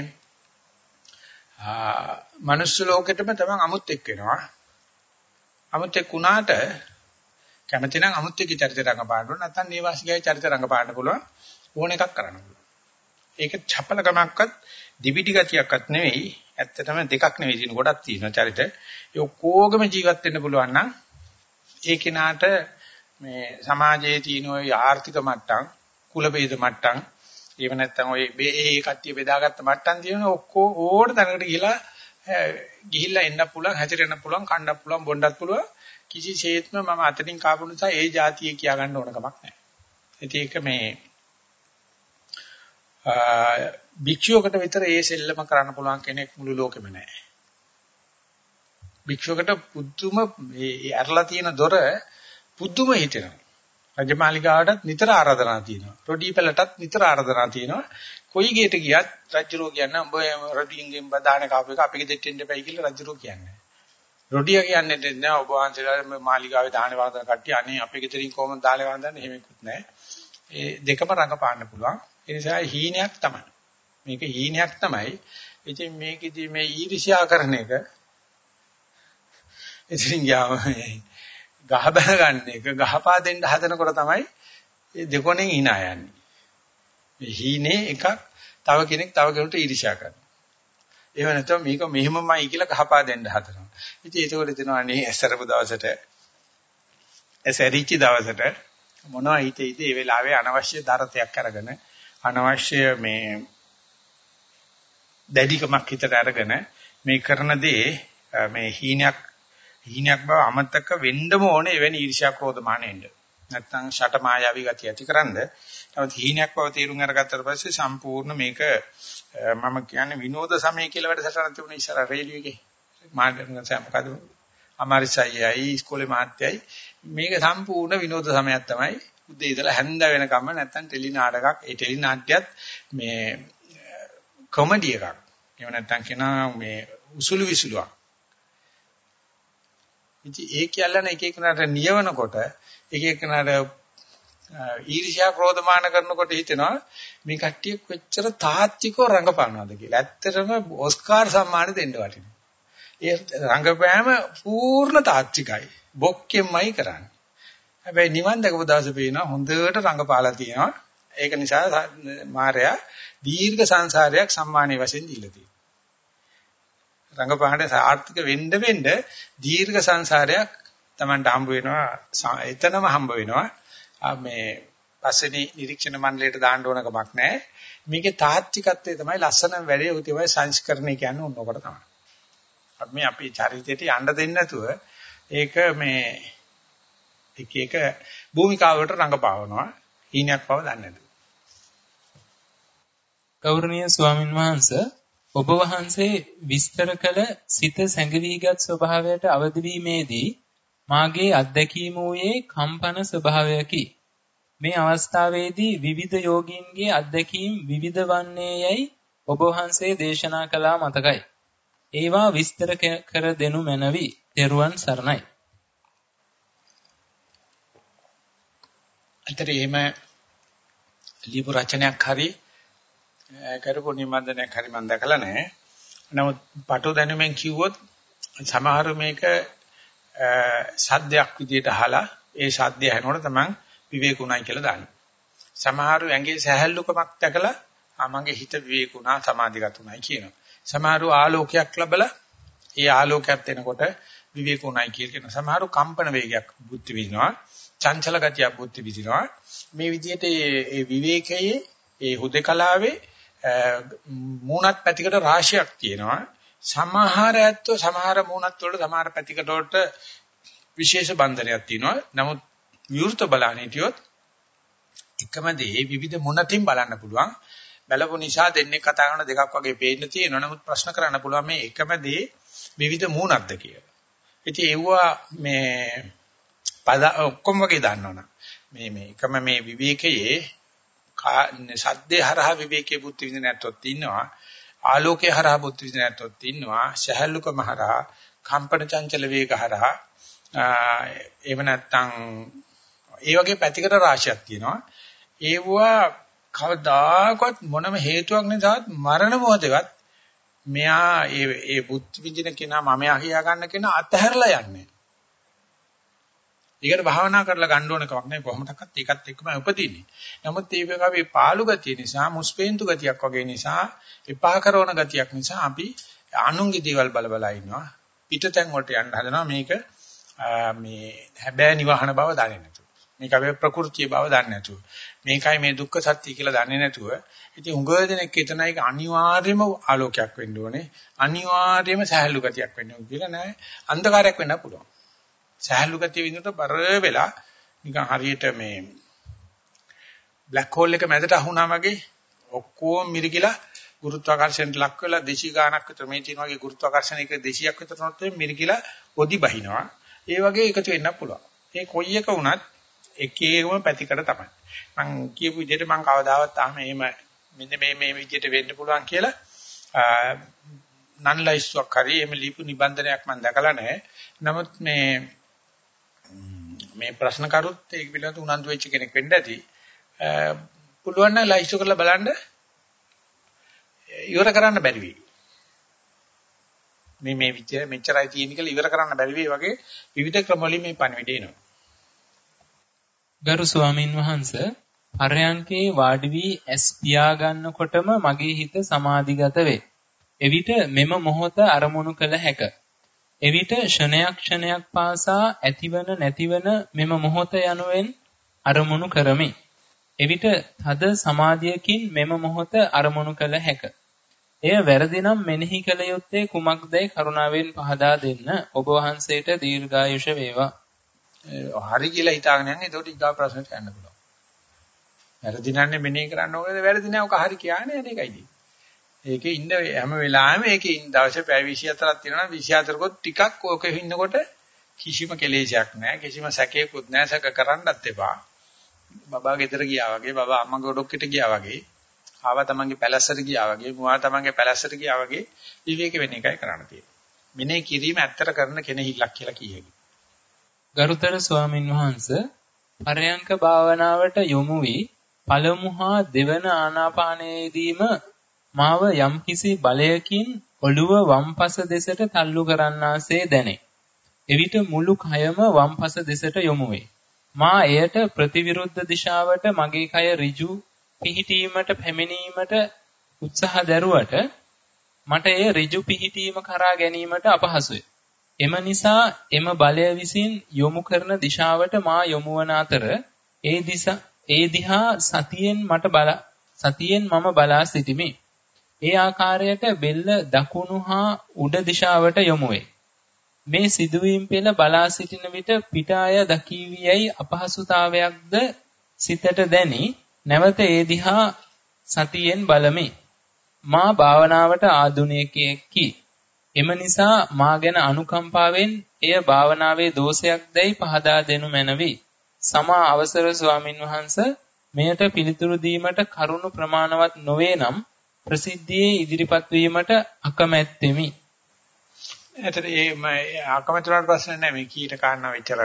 මනුස්ස ලෝකෙටම තමයි අමුත් එක් වෙනවා. අමුත් එක් වුණාට කැමති නම් අමුත් එක්ක චරිත රංගපාන්න ඕන නැත්නම් නේවාසිකයේ චරිත රංගපාන්න පුළුවන් ඕන එකක් කරන්න පුළුවන්. ඒක චපලකමක්වත් දිවිටි ගතියක්වත් නෙවෙයි. ඇත්තටම දෙකක් නෙවෙයි තියෙන ගොඩක් තියෙනවා චරිත. ඒ ඔක්කොගම ජීවත් වෙන්න පුළුවන් නම් ඒ කෙනාට මේ සමාජයේ තියෙන ওই ආර්ථික මට්ටම්, කුල බේද මට්ටම්, එහෙම නැත්නම් ওই ඒ කට්ටිය බෙදාගත්ත මට්ටම් තියෙන ඔක්කොම ඕඩ තැනකට ගිහිලා ගිහිල්ලා එන්න පුළුවන්, හැතිරෙන්න පුළුවන්, කණ්ඩක් පුළුවන්, බොණ්ඩක් පුළුවන්. කිසිසේත්ම මම අතනින් කාපු නිසා ඒ જાතිය කියා ගන්න ඕන කමක් නැහැ. ඒක මේ භික්ෂුවකට විතර ඒ සෙල්ලම කරන්න පුළුවන් කෙනෙක් මුළු ලෝකෙම නැහැ. භික්ෂුවකට පුදුම මේ ඇරලා තියෙන දොර පුදුම හිතෙනවා. රජමාලිගාවටත් නිතර ආරාධනා තියෙනවා. රොඩි පෙළටත් නිතර ආරාධනා තියෙනවා. කොයි ගේට ගියත් රජුරෝ කියන්නේ උඹ රොඩින්ගෙන් බදාන කාපු එක අපිට දෙටෙන්න එපයි කියලා රජුරෝ කියන්නේ. රොඩිය කියන්නේ නෑ ඔබ වහන්සේලා මේ මාලිගාවේ දාහනේ වන්දන කට්ටිය අනේ අපේ ගෙදරින් කොහොමද දාහනේ වන්දන්නේ එහෙමකුත් නෑ. ඒ දෙකම රඟපාන්න පුළුවන්. ඒ නිසා හීනයක් තමයි. මේක හීනයක් තමයි. ඉතින් මේකෙදි මේ ඊර්ෂ්‍යා කරන එක ඉතින් යාම ගහ බැල ගන්න එක ගහපා දෙන්න හදනකොට තමයි ඒ දෙකොණෙන් hina යන්නේ. මේ හීනේ එකක් තව කෙනෙක් තව කෙනෙකුට ඊර්ෂ්‍යා කරනවා. එහෙම නැත්නම් මේක මෙහෙමමයි කියලා ගහපා දෙන්න හදනවා. ඉතින් ඒකවල දෙනවා නේ ඇසරපු දවසට ඇසරිච්ච දවසට මොනවා හිතේ ඉතින් ඒ වෙලාවේ අනවශ්‍ය දරතයක් අරගෙන අනවශ්‍ය මේ දැඩිකමක් හිතට අරගෙන මේ කරන දේ මේ හීනයක් හීනයක් බව අමතක වෙන්නම ඕනේ එවැනි ඊර්ෂ්‍යා ක්‍රෝධ මානෙන්න. නැත්තම් ෂට මායාවී ගතිය ඇතිකරනද. නමුත් හීනයක් බව තේරුම් අරගත්තට පස්සේ සම්පූර්ණ මේක මම කියන්නේ විනෝද සමය කියලා වැඩසටහන තිබුණේ ඉස්සර රේඩියෝ එකේ. මාර්ගයෙන් මොකද අමාරිසයියි ඉස්කෝලේ මාත්‍යයි මේක සම්පූර්ණ විනෝද සමයක් තමයි. උදේ ඉඳලා හැන්ද වෙනකම්ම නැත්තම් ටෙලි නාටකයක් ඒ ටෙලි නාට්‍යයත් මේ කොමඩි එකක්. එහෙම නැත්තම් කියනවා මේ උසුළු විසුළුවක්. ඉතින් ඒ කියලානේ එක එකනට නියවනකොට එක එකනට ඊර්ෂ්‍යා ක්‍රෝධමාන කරනකොට හිතෙනවා මේ කට්ටිය කොච්චර තාත්විකව රංගපානවද කියලා. ඇත්තටම ඔස්කාර් සම්මාන දෙන්න වටිනවා. ඒ රංගපෑම පූර්ණ තාත්විකයි. බොක්කෙම්මයි කරන්නේ. හැබැයි නිවන් දැකපු දවසේ පේනවා හොඳට රංගපාලා තියෙනවා. ඒක නිසා මාර්යා දීර්ඝ සංසාරයක් සම්මානයේ වශයෙන් දීලා තියෙනවා. රංගපාණ්ඩ සාර්ථක වෙන්න වෙන්න දීර්ඝ සංසාරයක් Tamanට හම්බ වෙනවා එතනම හම්බ වෙනවා මේ පස්වෙනි නිරීක්ෂණ මණ්ඩලයට දාන්න ඕන කමක් නැහැ මේකේ තාත්විකත්වය තමයි ලස්සන වැඩේ උ තමයි සංස්කරණය කියන්නේ උන්නකොට තමයි අපි මේ අපේ චරිතයට යන්න දෙන්නේ නැතුව ඒක මේ එක එක භූමිකාවකට රඟපාවනවා හීනයක් බව දන්නේ නැතුව ගෞරවනීය ස්වාමින් වහන්සේ ඔබ වහන්සේ විස්තර කළ සිත සැඟවීගත් ස්වභාවයට අවදි වීමේදී මාගේ අත්දැකීම වූයේ කම්පන ස්වභාවයකි. මේ අවස්ථාවේදී විවිධ යෝගීන්ගේ අත්දැකීම් විවිධ වන්නේ යයි ඔබ වහන්සේ දේශනා කළා මතකයි. ඒවා විස්තර කර දෙනු මැනවි. ත්වන් සරණයි. අතර එහෙම ලිපු රචනයක් හරි කරපු නිබන්ධනයක් හරි මම දැකලා නැහැ. නමුත් පටු දැනුමෙන් කිව්වොත් සමහර මේක සද්දයක් විදියට අහලා ඒ සද්දය ඇහෙනකොට තමන් විවේකුණයි කියලා දානවා. සමහරු ඇඟේ සැහැල්ලුකමක් දැකලා ආමගේ හිත විවේකුණා සමාධිගතුණයි කියනවා. සමහරු ආලෝකයක් ලැබලා ඒ ආලෝකයක් එනකොට විවේකුණයි කියනවා. සමහරු කම්පන වේගයක් බුද්ධි විඳිනවා. චංචල ගතියක් බුද්ධි විඳිනවා. මේ විදිහට මේ විවේකයේ ඒ හුදකලාවේ මූණත් පැතිකඩ රාශියක් තියෙනවා. සමහර ඇත්තෝ සමහර මූණත් වලට සමහර පැතිකඩ වලට විශේෂ බන්ධනයක් තියෙනවා. නමුත් විවෘත බලන්න හිටියොත් එකම දේ විවිධ මුණතින් බලන්න පුළුවන්. බලපු නිසා දෙන්නේ කතා කරන දෙකක් වගේ පේන්න තියෙනවා. නමුත් ප්‍රශ්න කරන්න පුළුවන් මේ එකම දේ විවිධ මූණක්ද කියලා. ඉතින් ඒවා මේ පද ඔක්කොම වගේ දන්නවනේ. මේ මේ එකම මේ විවේකයේ සද්දේ හරහා විවේකයේ බුද්ධ විඳින නැත්තොත් ඉන්නවා. ආලෝකයේ හරහා බුද්ධ විඳින නැත්තොත් ඉන්නවා. සහැල්ලුකම හරහා කම්පන චංචල වේග හරහා එහෙම නැත්නම් ඒ වගේ පැතිකඩ රාශියක් තියෙනවා. ඒවා කවදාකවත් මොනම හේතුවක් නිසාත් මරණ මොහොතේවත් මෙයා ඒ ඒ බුද්ධ විඳින කෙනා මමයා කියා ගන්න කෙනා අතහැරලා යන්නේ. ඒකට භාවනා කරලා ගන්න ඕන කමක් නැහැ කොහොමදක්වත් ඒකත් එක්කම උපදින්නේ. නමුත් ඒක අපි පාළු ගතිය නිසා, මුස්පේන්තු ගතියක් වගේ නිසා, එපා කරන ගතියක් නිසා අපි අනුන්ගේ දේවල් බල බල ඉන්නවා. පිටතෙන් වලට යන්න හදනවා මේක මේ හැබෑ නිවහන බව දන්නේ නැතුව. මේක අපේ ප්‍රകൃතිය බව දන්නේ නැතුව. මේකයි මේ දුක්ඛ සත්‍ය කියලා දන්නේ නැතුව. ඉතින් උඟ දෙනෙක් එතන ඒක අනිවාර්යයෙන්ම ආලෝකයක් වෙන්න ඕනේ. අනිවාර්යයෙන්ම සහැල්ලු ගතියක් වෙන්න ඕනේ කියලා නෑ. අන්ධකාරයක් වෙන්න පුළුවන්. සහැල්ලු ගතිය විඳිනකොට බර වෙලා නිකන් හරියට මේ බ්ලැක් හෝල් එක මැදට අහුණා වගේ ඔක්කොම මිරිකිලා ගුරුත්වාකර්ෂණයට ලක් වෙලා දේශී ගානක් විතර මේ තියෙන වගේ ගුරුත්වාකර්ෂණයක දේශියක් විතර නොත් මිරිකිලා පොදි බහිනවා. ඒ වගේ එකතු වෙන්න පුළුවන්. ඒ කොයි එක වුණත් එක එකම පැතිකඩ තමයි. මම කියපු විදිහට මම කවදාවත් තාම එහෙම මෙන්න මේ මේ විදිහට වෙන්න පුළුවන් කියලා නන් ලයිස්ට්ුවක් හරි එහෙම ලියපු නිබන්ධනයක් මම දැකලා නැහැ. නමුත් මේ මේ ප්‍රශ්න කරුත් ඒක පිළිබඳව උනන්දු වෙච්ච කෙනෙක් වෙන්න ඇති. පුළුවන් නම් ලයිස්ට් කරලා බලන්න ඉවර කරන්න බැරි වෙයි. මේ මේ විචය මෙච්චරයි තියෙන කියලා ඉවර කරන්න බැරි වෙයි වගේ විවිධ ක්‍රම වලින් මේ පණිවිඩ එනවා. ගරු ස්වාමින් වහන්සේ අරයන්කේ වාඩි වී ඇස් පියා ගන්නකොටම මගේ හිත සමාධිගත වේ. එවිට මෙම මොහොත අරමුණු කළ හැකිය. එවිට ෂණයක් ෂණයක් පාසා ඇතිවන නැතිවන මෙම මොහොත යනුවෙන් අරමුණු කරමි. එවිට තද සමාධියකින් මෙම මොහොත අරමුණු කළ හැක. එය වැරදි නම් මෙනෙහි කළ යුත්තේ කුමක්දයි කරුණාවෙන් පහදා දෙන්න. ඔබ වහන්සේට දීර්ඝායුෂ වේවා. හරි කියලා හිතාගෙන යන්නේ එතකොට ඊගා ප්‍රශ්නට යන්න පුළුවන්. වැරදි නන්නේ මෙනෙහි කරන්න ඕනේ වැරදි නෑ ඔක හරි කියන්නේ ඒකයි. ඒකේ ඉන්න හැම වෙලාවෙම ඒකේ ඉන්න දවසේ පැය 24ක් තියෙනවා 24 කොත් ටිකක් ඕකේ ඉන්නකොට කිසිම කෙලෙසයක් නෑ කිසිම සැකයක්වත් නෑ සැක කරන්නත් එපා. බබා ගෙදර ගියා වගේ බබා අම්මා ගොඩක්කට ගියා වගේ ආවා තමන්ගේ පැලැස්සට ගියා වගේ මුවා තමන්ගේ පැලැස්සට ගියා වගේ විවේක වෙන එකයි කරන්න තියෙන්නේ. මෙනේ කිරීම ඇත්තට කරන කෙනෙහිල්ලක් කියලා කියයි. ගරුතර ස්වාමින් වහන්සේ පරයන්ක භාවනාවට යොමු වී පළමු හා දෙවන ආනාපානයේදීම මාව යම්කිසි බලයකින් ඔළුව වම්පස දෙසට තල්ලු කරන්නාසේ දැනේ. එවිට මුළු කයම වම්පස දෙසට යොමු වේ. මා එයට ප්‍රතිවිරුද්ධ දිශාවට මගේ කය ඍජු පිහිටීමට පැමිණීමට උත්සාහ දැරුවට මට එය ඍජු පිහිටීම කරා ගැනීමට අපහසුය. එම නිසා එම බලය විසින් යොමු කරන දිශාවට මා යොමු වන අතර ඒ දිසා ඒ දිහා සතියෙන් මට බල සතියෙන් මම බලා සිටිමි. ඒ ආකාරයට බෙල්ල දකුණු හා උඩ දිශාවට යොමු වේ. මේ සිදුවීම් පෙළ බලා සිටින විට පිට අය දකීවියයි අපහසුතාවයක්ද සිතට දැනි නැවත ඒ දිහා සතියෙන් බලමි. මා භාවනාවට ආධුනිකයෙක්කි. එම නිසා මා ගැන අනුකම්පාවෙන් එය භාවනාවේ දෝෂයක් දැයි පහදා දෙනු මැනවි. සමා අවසර ස්වාමින් වහන්සේ මෙයට පිළිතුරු දීමට කරුණු ප්‍රමාණවත් නොවේ නම් ප්‍රසිද්ධියේ ඉදිරිපත් වීමට අකමැත්තෙමි. එතන මේ අකමැති වුණාට ප්‍රශ්න නැහැ මේ කීට කාරණා විතර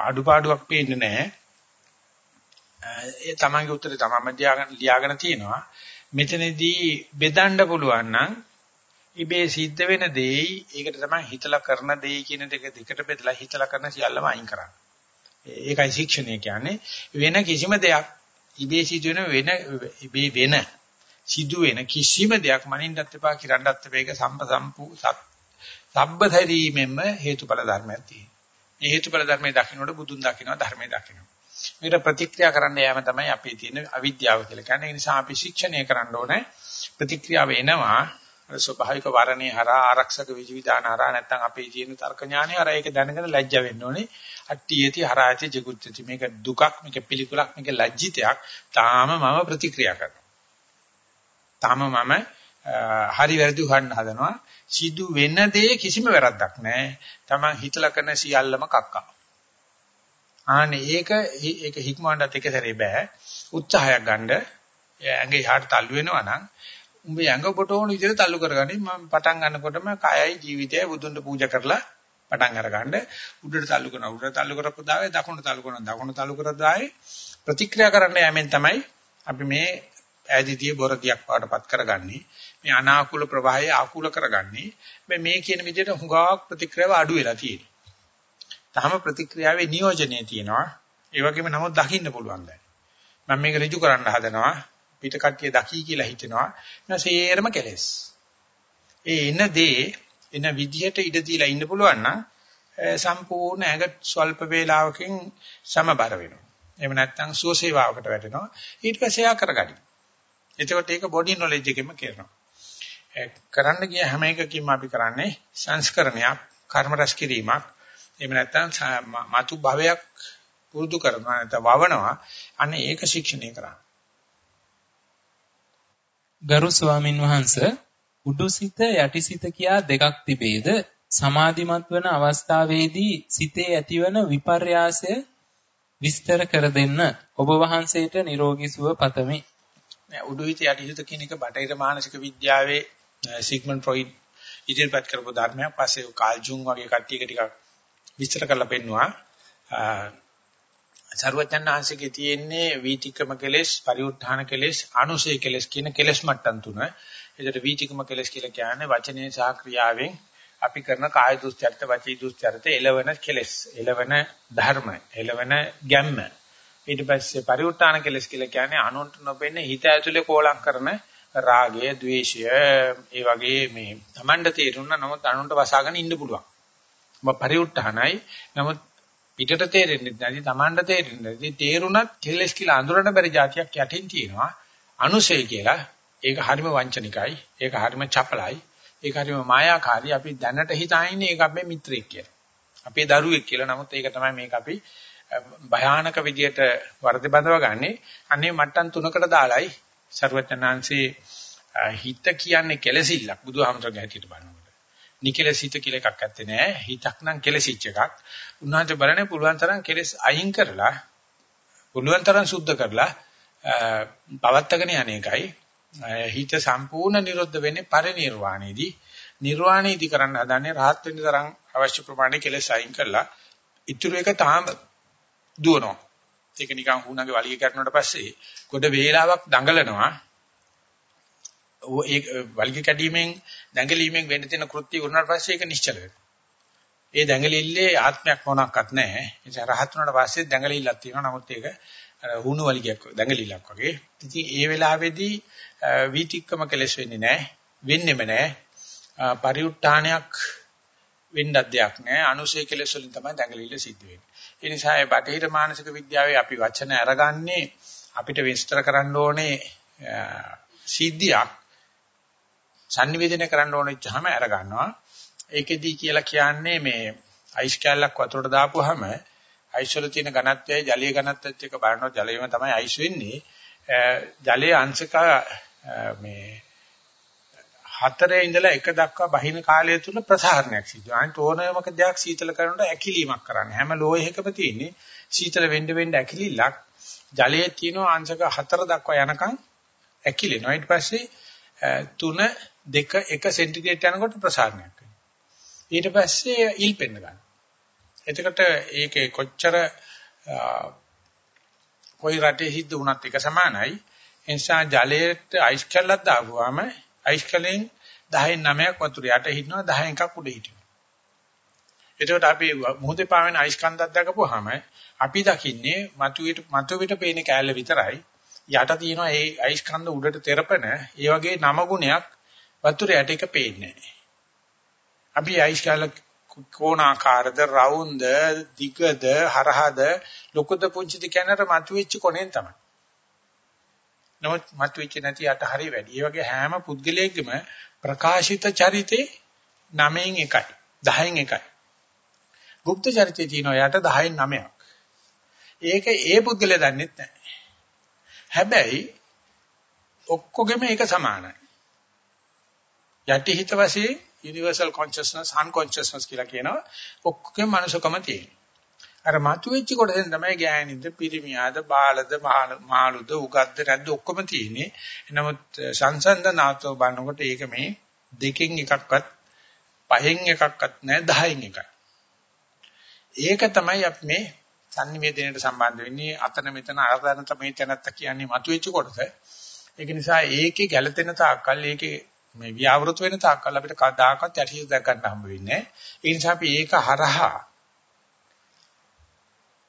අඩුපාඩුවක් පේන්නේ නැහැ. ඒ තමන්ගේ උත්තරේ තමන්ම ලියාගෙන තියෙනවා. මෙතනදී බෙදන්න පුළුවන් නම් ඉබේ සිද්ධ වෙන දෙයි ඒකට තමයි හිතලා කරන දෙයි කියන දෙක දෙකට බෙදලා හිතලා කරන සියල්ලම අයින් කරන්න. ඒකයි ශික්ෂණය කියන්නේ වෙන කිසිම දෙයක් ඉබේ සිදු වෙන වෙන ඉබේ වෙන සිදු වෙන කිසිම දෙයක් මනින්නත් එපා කිරන්නත් එපා ඒක සම්ප සම්පු සබ්බතරීමෙන්ම හේතුඵල ධර්මයක් තියෙනවා. මේ හේතුඵල ධර්මයේ දකින්නකොට බුදුන් දකින්නවා ධර්මයේ දකින්නවා. මේකට ප්‍රතික්‍රියා කරන්න යෑම තමයි අපේ තියෙන අවිද්‍යාව කියලා කියන්නේ. ඒ නිසා අපි ශික්ෂණය කරන්න ඕනේ. ප්‍රතික්‍රියාව එනවා ස්වභාවික වරණේ හරහා ආරක්ෂක විවිධාන හරහා නැත්නම් අපේ ජීවන තර්ක ඥානය හරහා ඒක දැනගෙන ලැජ්ජ වෙන්න ඕනේ. අට්ටියති හරායති ජිගුච්චති මේක දුකක් මේක පිළිකුලක් මේක ලැජ්ජිතයක්. තාම මම ප්‍රතික්‍රියා කරනවා. තාම මම හරි වැරදි හොයන්න හදනවා. සිදු වෙන දේ කිසිම වැරද්දක් නැහැ. Taman හිතලා කරන සියල්ලම කක්කා. ආනේ ඒක ඒක හික්මවන්නත් එක සැරේ බෑ. උත්සාහයක් ගන්න. ඇඟේ යහට තල්ලු වෙනවා නම් උඹ ඇඟ පොට ඕන විදිහට තල්ලු කරගන්නේ මම පටන් ගන්නකොටම කයයි ජීවිතයයි බුදුන්ට පූජා කරලා පටන් අරගන්න උඩට තල්ලු කරනවා උඩට තල්ලු කරපු දාවේ දකුණට තල්ලු කරනවා දකුණට තල්ලු කරපු දාවේ ප්‍රතික්‍රියා කරන්න යෑමෙන් තමයි අපි මේ ඈදිතිය බොරදියක් පාටපත් කරගන්නේ මේ අනාකූල ප්‍රවාහය ආකූල කරගන්නේ මේ මේ කියන විදිහට හුඟක් ප්‍රතික්‍රියාව අඩු වෙලා තියෙනවා. තාම ප්‍රතික්‍රියාවේ නියෝජනය තියෙනවා. ඒ වගේම නමුත් දකින්න පුළුවන් දැන්. මම මේක ඍජු කරන්න හදනවා. පිට කට්ටිය දකි කියලා හිතනවා. නැසේරම කෙලස්. ඒ එන දේ එන විදිහට ඉඩ දීලා ඉන්න පුළුවන් නම් සම්පූර්ණ ඇඟ ස්වල්ප වේලාවකින් සමබර වෙනවා. එහෙම නැත්නම් සුවසේවාවකට වැටෙනවා. ඊට පස්සේ ආ කරගනි. එතකොට ඒක බොඩි නොලෙජ් එකෙම කරනවා. කරන්න ගිය හැම එකකින්ම අපි කරන්නේ සංස්කරණයක්, කර්ම රැස් කිරීමක්. එහෙම නැත්නම් මතු භවයක් පුරුදු කරනවා නැත්නම් වවනවා. අනේ ඒක ශික්ෂණය කරා. ගරු ස්වාමින් වහන්සේ උඩුසිත යටිසිත කියා දෙකක් තිබේද සමාධිමත් වන අවස්ථාවේදී සිතේ ඇතිවන විපර්යාසය විස්තර කර දෙන්න ඔබ වහන්සේට නිරෝගී සුව පතමි. නෑ උඩුහිත යටිහිත කියන එක බටහිර මානසික විද්‍යාවේ සිග්මන්ඩ් ෆ්‍රොයිඩ් ඉදිරිපත් කරපු ධර්මයක් පස්සේ කාල් ජුන් වගේ කට්ටියක ටිකක් විස්තර කරලා පෙන්නවා. සර්වඥාන්සේගේ තියෙන්නේ වීතිකම කෙලෙස්, පරිඋත්ථාන කෙලෙස්, අනුසය කෙලෙස් කියන කෙලෙස් මට්ටම් තුන. ඒකට වීතිකම කෙලෙස් කියලා කියන්නේ වචනේ සහ ක්‍රියාවෙන් අපි කරන කාය දුස්චරිත, වචී දුස්චරිත එලවන කෙලෙස්, එලවන ධර්ම, එලවන ගැම්ම. ඊට පස්සේ පරිඋත් ทาน කෙලස් කියලා කියන්නේ අනුන්ට නොපෙනෙන හිත ඇතුලේ කෝලම් කරන රාගය, ద్వේෂය, ඒ වගේ මේ තමන්ට තේරුණා නමුත් අනුන්ට වසාගෙන ඉන්න පුළුවන්. ඔබ පරිඋත් ทาน යි. නමුත් පිටට තේරෙන්නේ නැති තමන්ට තේරෙන්නේ නැති තේරුණත් කෙලස් කියලා අඳුරන බැරි જાතියක් යටින් තියෙනවා. අනුසය කියලා. ඒක හරිම වංචනිකයි. ඒක හරිම චපලයි. ඒක හරිම මායාකාරී. අපි දැනට හිතා ඉන්නේ ඒක අපේ මිත්‍රයෙක් කියලා. අපේ දරුවෙක් කියලා. නමුත් ඒක තමයි මේක අපි භයානක විදියට වර්ධි බඳව ගන්නෙ. අනේ මට්ටම් තුනකට දාලයි ਸਰවඥාන්සේ හිත කියන්නේ කෙලසිල්ලක් බුදුහාමරගේ හැටියට බලනකොට. නිකලස් හිත කියලා එකක් ඇත්තේ නෑ. හිතක් නම් කෙලසිච්ච එකක්. උන්වහන්සේ බලන්නේ පුළුවන් තරම් කෙලස් අයින් කරලා පුළුවන් තරම් සුද්ධ කරලා පවත්තගෙන යන එකයි. හිත සම්පූර්ණ නිරුද්ධ වෙන්නේ පරිණිරවාණයේදී. නිර්වාණයේදී කරන්න හදන්නේ rahat වෙන්න තරම් අවශ්‍ය ප්‍රමාණය කෙලස් අයින් කරලා ඉතුරු එක තාම දුවනවා. ඒක නිකන් හුණගේ වලිය කරනකොට පස්සේ ගොඩ වේලාවක් දඟලනවා. ਉਹ ඒ වලිය කැඩීමෙන් දඟලීමෙන් වෙන්න තියෙන කෘත්‍ය වුණාට පස්සේ ඒක නිශ්චල වෙනවා. ඒ දඟලිල්ලේ ආත්මයක් මොනක්වත් නැහැ. ඒ නිසා රහත් වුණාට පස්සේ දඟලිල්ලක් තියෙනවා. නමුත් ඒක අර හුණු වලියක් දඟලිල්ලක් වගේ. ඉතින් ඒ වෙලාවේදී වීතික්කම කෙලස් වෙන්නේ නැහැ. වෙන්නෙම නැහැ. පරිඋත්ථානයක් වෙන්නත් දෙයක් නැහැ. අනුසය කෙලස් වලින් තමයි දඟලිල්ල සිද්ධ වෙන්නේ. ඒ නිසා මේ බටහිර මානසික විද්‍යාවේ අපි වචන අරගන්නේ අපිට විස්තර කරන්න ඕනේ සිද්ධියක් sannivedana කරන්න ඕනේ ඉච්චාම අරගන්නවා. ඒකෙදී කියලා කියන්නේ මේ අයිස් කැල්ලක් වතුරට දාපුවාම අයිස් වල තියෙන ඝනත්වයයි ජලීය ඝනත්වයත් එක්ක බලනකොට ජලයේම තමයි අයිස් වෙන්නේ. ජලයේ අංශක මේ හතරේ ඉඳලා එක දක්වා බහින කාලය තුල ප්‍රසාරණයක් සිදු වෙනවා. අනිත් ඕනෑමක දෙයක් සීතල කරනකොට ඇකිලීමක් කරන්නේ. හැම ලෝහයකම තියෙන්නේ සීතල වෙන්න වෙන්න ඇකිලිලක්. ජලයේ තියෙන අංශක හතර දක්වා යනකම් ඇකිලෙනවා. ඊට පස්සේ 3 2 1 සෙන්ටිග්‍රේඩ් යනකොට ප්‍රසාරණයක් වෙනවා. ඊට පස්සේ ඉල් පෙන්න ගන්නවා. එතකොට ඒකේ කොච්චර කොයි රටේ හිද්ද වුණත් එක සමානයි. ඒ නිසා ජලයට අයිස් කැල්ලක් දාපුවාම අයිස් කැලෙන් 10න් 9ක් වතුර යට හිටිනවා 10න් එකක් උඩ හිටිනවා. එතකොට අපි මොහොතේ පාවෙන අයිස් කන්දක් දැකපුවාම අපි දකින්නේ මතුවෙට මතුවෙට පේන කෑල්ල විතරයි. යට තියෙනවා ඒ අයිස් කන්ද උඩට තෙරපන ඒ වගේ නම ගුණයක් වතුර යට එක පේන්නේ නැහැ. අපි අයිස් කැල්ල කෝණාකාරද රවුන්ද දිගද හරහද ලොකුද පුංචිද කියනතර මතුවෙච්ච කොනෙන් තමයි. නමුත් මතුවෙච්ච නැති යට හරි වැඩි. ඒ වගේ හැම පුද්ගලයෙක්ගේම ප්‍රකාශිත චරිතේ 9න් 1යි 10න් 1යි. গুপ্ত චරිතේ තියෙනවා යට 10න් 9ක්. ඒක ඒ පුද්ගලයා දන්නේ නැහැ. හැබැයි ඔක්කොගෙම ඒක සමානයි. යටි හිත වශයෙන් universal consciousness unconsciousness කියලා කියනවා ඔක්කොගෙම මනුෂකම තියෙනවා. අර මතුවෙච්ච කොටසෙන් තමයි ගෑනින්ද පිරිමියාද බාලද මාළුද උගද්ද නැද්ද ඔක්කොම තියෙන්නේ. නමුත් සංසන්දනාතෝ බලනකොට ඒක මේ දෙකෙන් එකක්වත් පහෙන් එකක්වත් නැහැ 10න් එකයි. ඒක තමයි අපි මේ sannivedanaට සම්බන්ධ වෙන්නේ අතන මෙතන අරදනත මේ තැනත්ත කියන්නේ මතුවෙච්ච කොටස. ඒක නිසා ඒකේ ගැළපෙන තාක්කල් ඒකේ මේ ව්‍යවෘත වෙන තාක්කල් අපිට කවදාකවත් යටිහිත දැක් ගන්න හම්බ වෙන්නේ නැහැ. ඒ නිසා අපි ඒක හරහා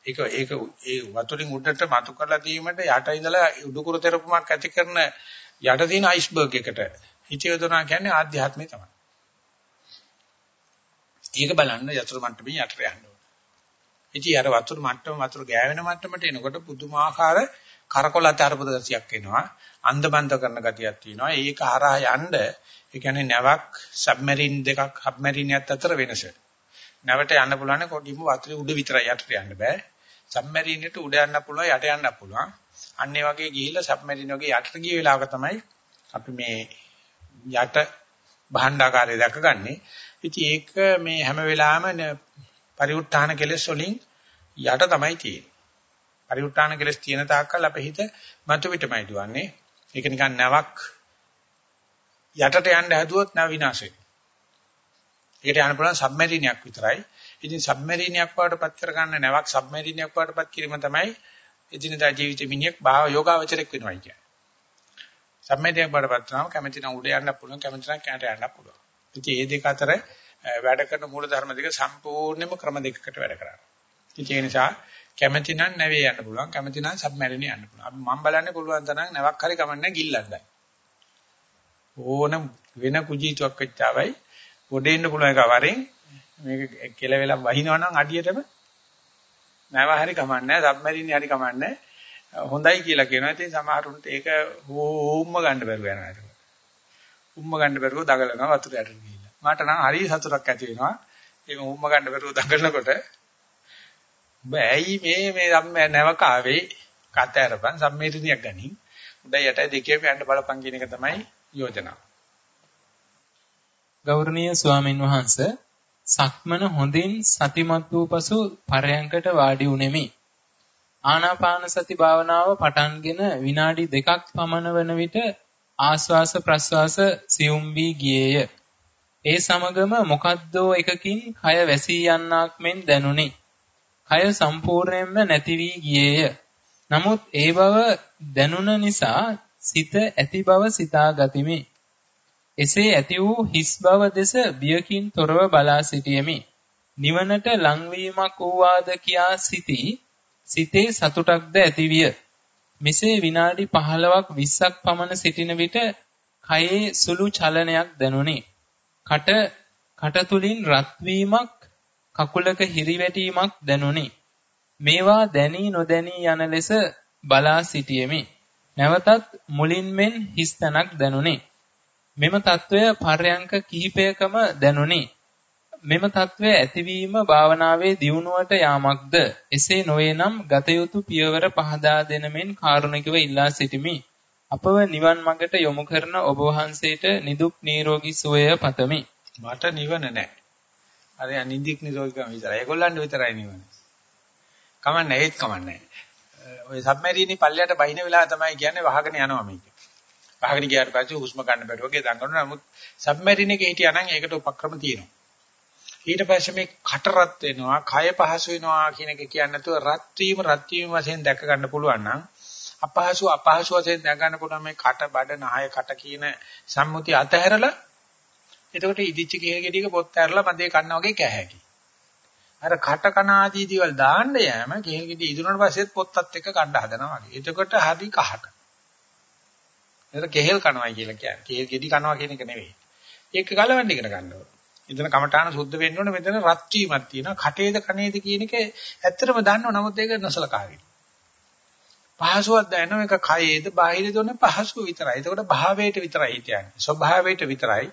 ඒක ඒක ඒ වතුරින් උඩට මතු කරලා දීමට යට ඉඳලා උඩුකුරු තෙරපුමක් ඇති කරන යට තියෙන අයිස්බර්ග් එකට හිතේදනා කියන්නේ ආධ්‍යාත්මය තමයි. ඒක බලන්න යතුරු මට්ටමින් යටට යන්න ඕනේ. ඉතින් අර වතුරු මට්ටම වතුරු ගෑවෙන මට්ටමට එනකොට පුදුමාකාර කරකොල අතරපොද ගතියක් එනවා. අන්ධබන්ධ කරන ගතියක් තියෙනවා. ඒක හරහා යන්න ඒ කියන්නේ නැවක් සබ්මැරින් දෙකක් සබ්මැරින් එකත් අතර වෙනස. නැවට යන්න පුළුවන් කොටිම වතුරේ උඩ විතරයි යටට යන්න බෑ. සබ්මැරින් එකට උඩ යන්න පුළුවන් යට යන්න පුළුවන්. අන්න ඒ වගේ ගිහිල්ලා සබ්මැරින් වගේ යටට ගිය වෙලාවක තමයි අපි මේ යට භාණ්ඩාකාරය දැකගන්නේ. ඉතින් ඒක මේ හැම වෙලාවෙම පරිඋත්ථාන කෙලෙස් වලින් යට තමයි තියෙන්නේ. පරිඋත්ථාන කෙලෙස් තියෙන තාක්කල් අපේ හිත මතු පිටමයි දුවන්නේ. ඒක නිකන් නැවක් යටට යන්න හැදුවොත් නැව විනාශ වෙනවා. ඒකට යන්න පුළුවන් සබ්මැරිනයක් විතරයි. ඉතින් සබ්මැරිනයක් වඩටපත් කරගන්න නැවක් සබ්මැරිනයක් වඩටපත් කිරීම තමයි එදිනදා ජීවිත මිනිහෙක් භාව යෝගාවචරයක් වෙනවා කියන්නේ. සබ්මැරිනයක් වඩටපත් වුණාම කැමති නම් උඩ යන්න පුළුවන් කැමති නම් කැට යන්න පුළුවන්. ඉතින් මේ දෙක අතර වැඩ කරන මූල ධර්ම දෙක සම්පූර්ණයෙන්ම ක්‍රම දෙකකට වැඩ කරනවා. ඉතින් ඒ නිසා කැමති නම් නැවේ යන්න පුළුවන් කැමති නම් සබ්මැරින යන්න පුළුවන්. අපි මම බලන්නේ පුළුවන් තරම් නැවක් හරි කමන්නේ ගිල්ලන්නයි. ඕන වෙන කුජීතුවක් වෙච්චාවයි ගොඩේ ඉන්න පුළුවන් එක වරෙන් මේක කෙලවෙලා වහිනවා නම් අඩියටම නැව හරි කමන්නේ සබ්මැරින් හරි කමන්නේ හොඳයි කියලා කියනවා. ඉතින් සමහරුන්ට ඒක ඕම්ම ගන්න බැරුව යනවා ඒක. උම්ම ගන්න බැරුව දඟලනවා වතුර යට ගිහිල්ලා. මට නම් හරි සතුටක් ඇති වෙනවා. ඒක උම්ම ගන්න බැරුව දඟලනකොට ඔබ ඇයි මේ මේ නැවකාවේ කතරපන් සම්මේතනියක් ගනින්. උඩ යට දෙකේම යන්න බලපන් කියන එක තමයි යෝජනාව. ගෞරවනීය ස්වාමින් වහන්සේ සක්මන හොඳින් සතිමත් වූ පසු පරයන්කට වාඩි වුනේමි. ආනාපාන සති භාවනාව පටන්ගෙන විනාඩි දෙකක් පමණ වන විට ආස්වාස ප්‍රස්වාස සියුම් වී ගියේය. ඒ සමගම මොකද්දෝ එකකින් කය වැසී යන්නක් මෙන් දැනුනි. කය සම්පූර්ණයෙන්ම නැති වී ගියේය. නමුත් ඒ බව දැනුන නිසා සිත ඇති බව සිතා ගතිමි. එසේ ඇති වූ හිස් බව දෙස බියකින් තොරව බලා සිටියෙමි. නිවනට ලංවීමක් වූවාද කියා සිටි සිතේ සතුටක්ද ඇතිවිය. මෙසේ විනාඩි 15ක් 20ක් පමණ සිටින විට කයේ සුළු චලනයක් දැනුනි. කට කට තුලින් රත් වීමක් කකුලක හිරිවැටීමක් දැනුනි. මේවා දැනී නොදැනී යන ලෙස බලා සිටියෙමි. නැවතත් මුලින් මෙන් හිස් තැනක් දැනුනි. මෙම తত্ত্বය පර්යංක කිහිපයකම දැනුනි. මෙම తত্ত্বය ඇතිවීම භාවනාවේ දියුණුවට යාමක්ද? එසේ නොවේනම් ගත යුතු පියවර පහදා දෙන මෙන් කාරුණිකව ඉල්ලා සිටිමි. අපව නිවන් මඟට යොමු කරන ඔබ වහන්සේට නිදුක් නිරෝගී සුවය පතමි. මට නිවන නැහැ. අර අනිදික් නිරෝගීකම විතරයි. ඒගොල්ලන්ට විතරයි නිවන. කමන්නේ ඒත් කමන්නේ. ඔය සබ්මැරීනේ පල්ලයට බහින වෙලාව තමයි කියන්නේ වහගෙන යනවා මේක. වහගෙන ගියාට පස්සේ හුස්ම ගන්න බැරි වගේ දඟනවා. නමුත් සබ්මැරීන් එකේ හිටියා නම් ඒකට උපක්‍රම තියෙනවා. ඊට පස්සේ මේ කට රත් වෙනවා, කය පහසු වෙනවා කියන එක කියන්නේ නැතුව රත් වීම රත් වීම වශයෙන් දැක ගන්න පුළුවන් නම් අපහසු අපහසු වශයෙන් දැක ගන්න පුළුවන් මේ කට බඩ නහය කට කියන සම්මුතිය අතහැරලා එතකොට ඉදිච්ච කේල් ගෙඩියක පොත් ඇරලා මදේ කන්න වගේ කැහැකි. අර කට කන ආදී දේවල් දාන්න යෑම කේල් ගෙඩිය ඉදුණාට පස්සෙත් පොත්තත් එක්ක කණ්ඩ හදනවා වගේ. එතකොට හරි කහට. ඒක කෙහෙල් කනවා කියලා කියන්නේ. කේල් ගෙඩි කනවා කියන එක නෙවෙයි. ඒක ගලවන්න ඉගෙන ගන්න ඕනේ. එතන කමඨාන සුද්ධ වෙන්න ඕනේ මෙතන රත් වීමක් තියෙනවා. කටේද කනේද කියන එක ඇත්තටම දන්නව නමුත් ඒක නොසලකා ගන්න. පහසුවක් දැනෙනවා ඒක කයේද බාහිරද ඕනේ පහසුව විතරයි. ඒකට භාවයට විතරයි කියන්නේ. ස්වභාවයට විතරයි.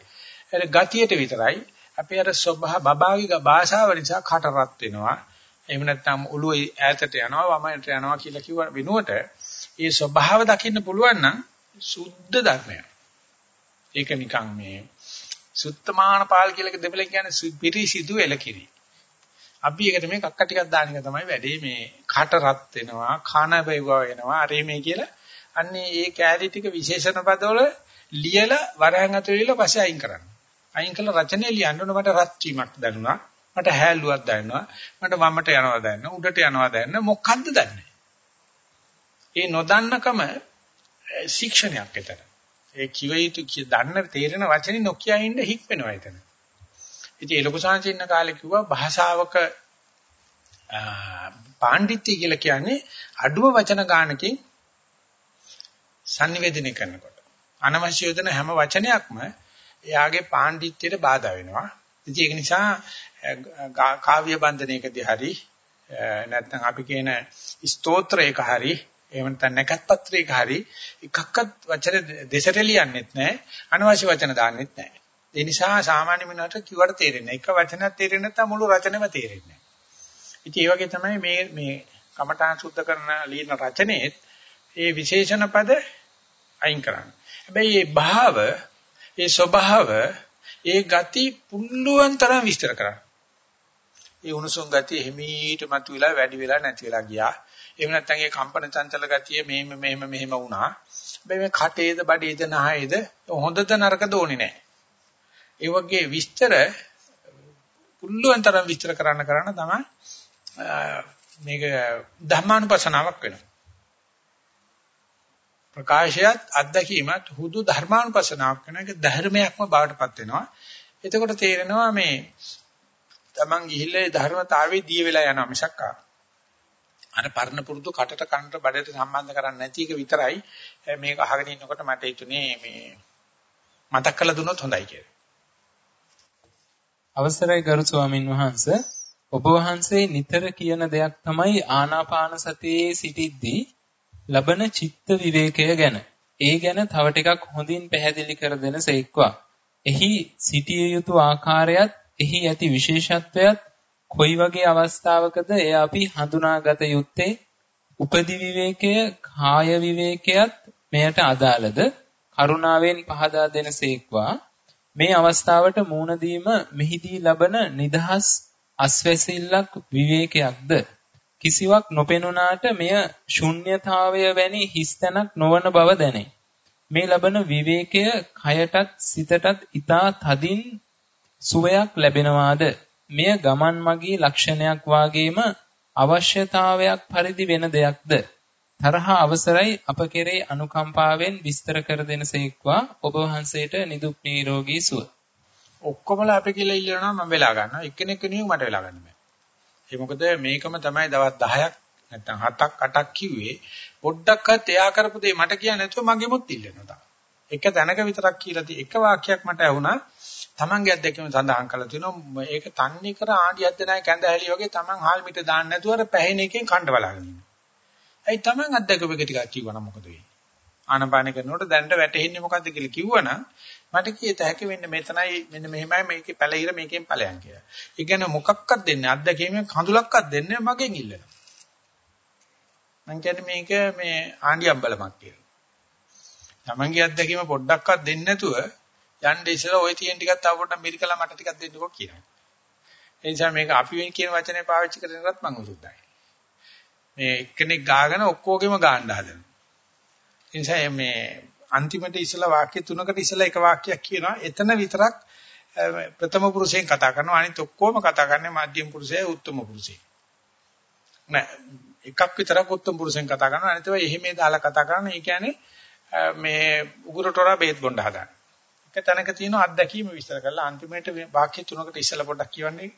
ඒ ගතියට විතරයි. අපි අර ස්වභාව බබාගේ භාෂාව නිසා කට රත් වෙනවා. එහෙම නැත්නම් ඔළුව ඈතට යනවා වමට යනවා කියලා කිව්ව වෙනුවට ඒ ස්වභාව දකින්න පුළුවන් නම් සුද්ධ ධර්මයක්. ඒක නිකන් මේ සුත්තමාන පාල් කියලා දෙබලෙන් කියන්නේ පිරිසිදු එලකිරි. අපි එකට මේ කක්ක ටිකක් දාන එක තමයි වැඩේ මේ කට රත් වෙනවා කන බෙවුවා වෙනවා අර මේ කියලා අන්නේ ඒ කැලී ටික විශේෂණ පදවල ලියලා වරහන් අතුරිලා පස්සේ අයින් කරන්න. අයින් කළ රචනය ලියන්න ඕන මට රත් වීමක් දැනුණා. මට හැලුවක් දැනුණා. මට වමට යනවා දැනුණා. උඩට යනවා දැනුණා. මොකද්ද දන්නේ? ඒ නොදන්නකම ශික්ෂණයක් විතර. ඒ කිව යුතු කිය දන්න තේරෙන වචනේ නොකිය ඉන්න හික් වෙනවා එතන. ඉතින් ඒ ලොකු සංචින්න කාලේ කිව්වා භාෂාවක පාණ්ඩිත්‍ය කියලා කියන්නේ අඩුව වචන ගානකින් sannivedana කරනකොට. අනවශ්‍ය යොදන හැම වචනයක්ම එයාගේ පාණ්ඩිත්‍යයට බාධා වෙනවා. ඉතින් ඒක නිසා කාව්‍ය බන්ධනයකදී හරි නැත්නම් අපි කියන ස්තෝත්‍රයක හරි එහෙම නැත්නම් නැකත් පත්‍රයක හරි එකක්වත් වචන දෙසට ලියන්නෙත් නැහැ අනවශ්‍ය වචන දාන්නෙත් නැහැ ඒ නිසා සාමාන්‍ය මිනිහට කිව්වට තේරෙන්නේ එක වචනයක් තේරෙන්නේ නැත්නම් මුළු රචනෙම තේරෙන්නේ නැහැ ඉතින් ඒ වගේ තමයි මේ මේ කමඨාන් සුද්ධ කරන ලියන රචනයේ ඒ විශේෂණ පද අයින් කරන්නේ. හැබැයි මේ භාව ඒ ස්වභාව ඒ ගති පුල්ලුවන් තරම් විස්තර කරන්න. ඒ උණුසුම් ගතිය හිමීට මතුවලා වැඩි වෙලා නැති වෙලා ගියා. එහෙම නැත්නම් ඒ කම්පන චංචල ගතිය මෙහෙම මෙහෙම මෙහෙම වුණා. හැබැයි මේ කටේද බඩේද නහයේද හොඳද නරකද ඕනේ නැහැ. ඒ වගේ විස්තර පුල්ලුවන් තරම් විස්තර කරන්න කරන්න තමයි මේක ධර්මානුපසනාවක් වෙනවා. ප්‍රකාශයත් අත්දැකීමත් හුදු ධර්මානුපසනාවක් වෙන එක ධර්මයක්ම බවටපත් වෙනවා. එතකොට තේරෙනවා මේ Taman ගිහිල්ලා ධර්මතාවයේ දිය වෙලා යනවා මිසක්කා අර පරණ පුරුදු කටට කනට බඩට සම්බන්ධ කරන්නේ නැති එක විතරයි මේක අහගෙන ඉන්නකොට මට හිතුනේ මේ මතක් කරලා දුන්නොත් හොඳයි කියලා. අවසරයි ගරු ස්වාමින් වහන්සේ ඔබ වහන්සේ නිතර කියන දෙයක් තමයි ආනාපාන සතියේ සිටිද්දී ලබන චිත්ත විවේකය ගැන. ඒ ගැන තව ටිකක් හොඳින් පැහැදිලි කර දෙන සේක්වා. එහි සිටිය යුතු ආකාරයත් එහි ඇති විශේෂත්වයත් කොයි වගේ අවස්ථාවකද එය අපි හඳුනාගත යුත්තේ උපදි විවේකය කාය විවේකයත් මෙයට අදාළද කරුණාවෙන් පහදා දෙනසේක්වා මේ අවස්ථාවට මූණ දීම මෙහිදී ලබන නිදහස් අස්වැසිල්ලක් විවේකයක්ද කිසිවක් නොපෙනුනාට මෙය ශුන්්‍යතාවය වැනි හිස්තැනක් නොවන බව දැනේ. මේ ලබන විවේකය කයටත් සිතටත් ඊතා තදින් සුවයක් ලැබෙනවාද? මෙය ගමන් මගී ලක්ෂණයක් වාගේම අවශ්‍යතාවයක් පරිදි වෙන දෙයක්ද? තරහ අවසරයි අප කෙරේ අනුකම්පාවෙන් විස්තර කර දෙනසේක්වා ඔබ වහන්සේට නිදුක් නිරෝගී සුව. ඔක්කොමලා අපි කියලා ඉල්ලනවා මම වෙලා ගන්නවා. එක්කෙනෙක් කෙනෙක් මට වෙලා ගන්න බෑ. ඒ මොකද මේකම තමයි දවස් 10ක් නැත්නම් 7ක් 8ක් කිව්වේ. පොඩ්ඩක්වත් එයා කරපු දේ මට කියන්නේ නැතුව මගෙමුත් ඉල්ලනවා. එක තැනක විතරක් කියලා තියෙ එක වාක්‍යයක් මට ඇහුණා. Tamange අධ්‍යක්ෂකම සඳහන් කළා තියෙනවා මේක තන්නේ කර ආඩියක් දෙනයි කැඳ ඇලි වගේ Taman හාල් මිට දාන්න නැතුව අර පැහැෙන එකෙන් කණ්ඩ බලාගෙන ඉන්නවා. ඇයි Taman අධ්‍යක්ෂකව එක ටිකක් කිව්වනම් මොකද වෙන්නේ? ආනපාන කරනකොට දැනට වැටෙන්නේ මොකද්ද කියලා කිව්වනම් මට කීත හැකි වෙන්නේ මෙතනයි මෙන්න මෙහෙමයි මේකේ පැලිර මේකෙන් ඵලයන් කියලා. ඒ කියන්නේ මොකක්වත් දෙන්නේ අත්දැකීමෙන් කඳුලක්වත් දෙන්නේ මගෙන් ඉල්ලනවා. මං කියන්නේ මේක මේ ආණ්ඩියක් බලමක් කියලා. Tamange අත්දැකීම පොඩ්ඩක්වත් දෙන්නේ නැතුව යන්න ඉස්සෙල්ලා ওই තියෙන ටිකක් තව පොඩ්ඩක් මිරිකලා මට ටිකක් දෙන්නකෝ කියනවා. ඒ නිසා මේක අපි වෙන කියන වචනේ පාවිච්චි කරනවත් මම උරුද්දයි. මේ එක්කෙනෙක් ගාගෙන ඔක්කොගෙම ගාන්න හදනවා. ඒ නිසා මේ අන්තිමට ඉස්සලා වාක්‍ය තුනකට ඉස්සලා එක වාක්‍යයක් කියනවා. එතන විතරක් ප්‍රථම පුරුෂයෙන් කතා කරනවා. අනිත් ඔක්කොම කතා කරන්නේ මධ්‍යම පුරුෂය, උත්තම පුරුෂය. නෑ එකක් විතරක් උත්තම පුරුෂයෙන් කතා කරනවා. අනිත් ඒවා එහෙම දාලා කතා කරනවා. ඒ කියන්නේ මේ උගුරටොරා බේත් බොණ්ඩ හදාගන්න. එක තැනක තියෙන අත්දැකීම විස්තර කරලා අන්තිමට වාක්‍ය තුනකට ඉස්සලා පොඩ්ඩක් කියවන්නේ.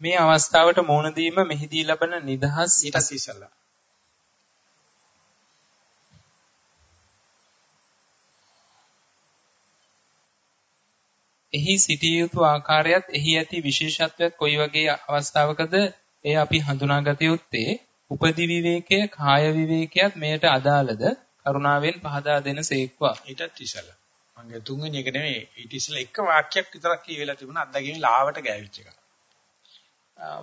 මේ අවස්ථාවට මුහුණ දීම මෙහිදී ලබන නිදහස් ඊට ඉස්සලා එහි සිටිය යුතු ආකාරයත් එහි ඇති විශේෂත්වයක් කොයි වගේ අවස්ථාවකද එය අපි හඳුනාගත යුත්තේ? උපදි විවේකය කාය විවේකයක් මෙයට අදාළද කරුණාවෙන් පහදා දෙන සේක්වා. ඊටත් ඉස්සලා මගේ තුන්වෙනි එක නෙමෙයි. ඊට ඉස්සලා එක වාක්‍යයක් විතරක් කියවිලා තිබුණා අත්දැකීම් ලාවට ගෑවිච්ච එක.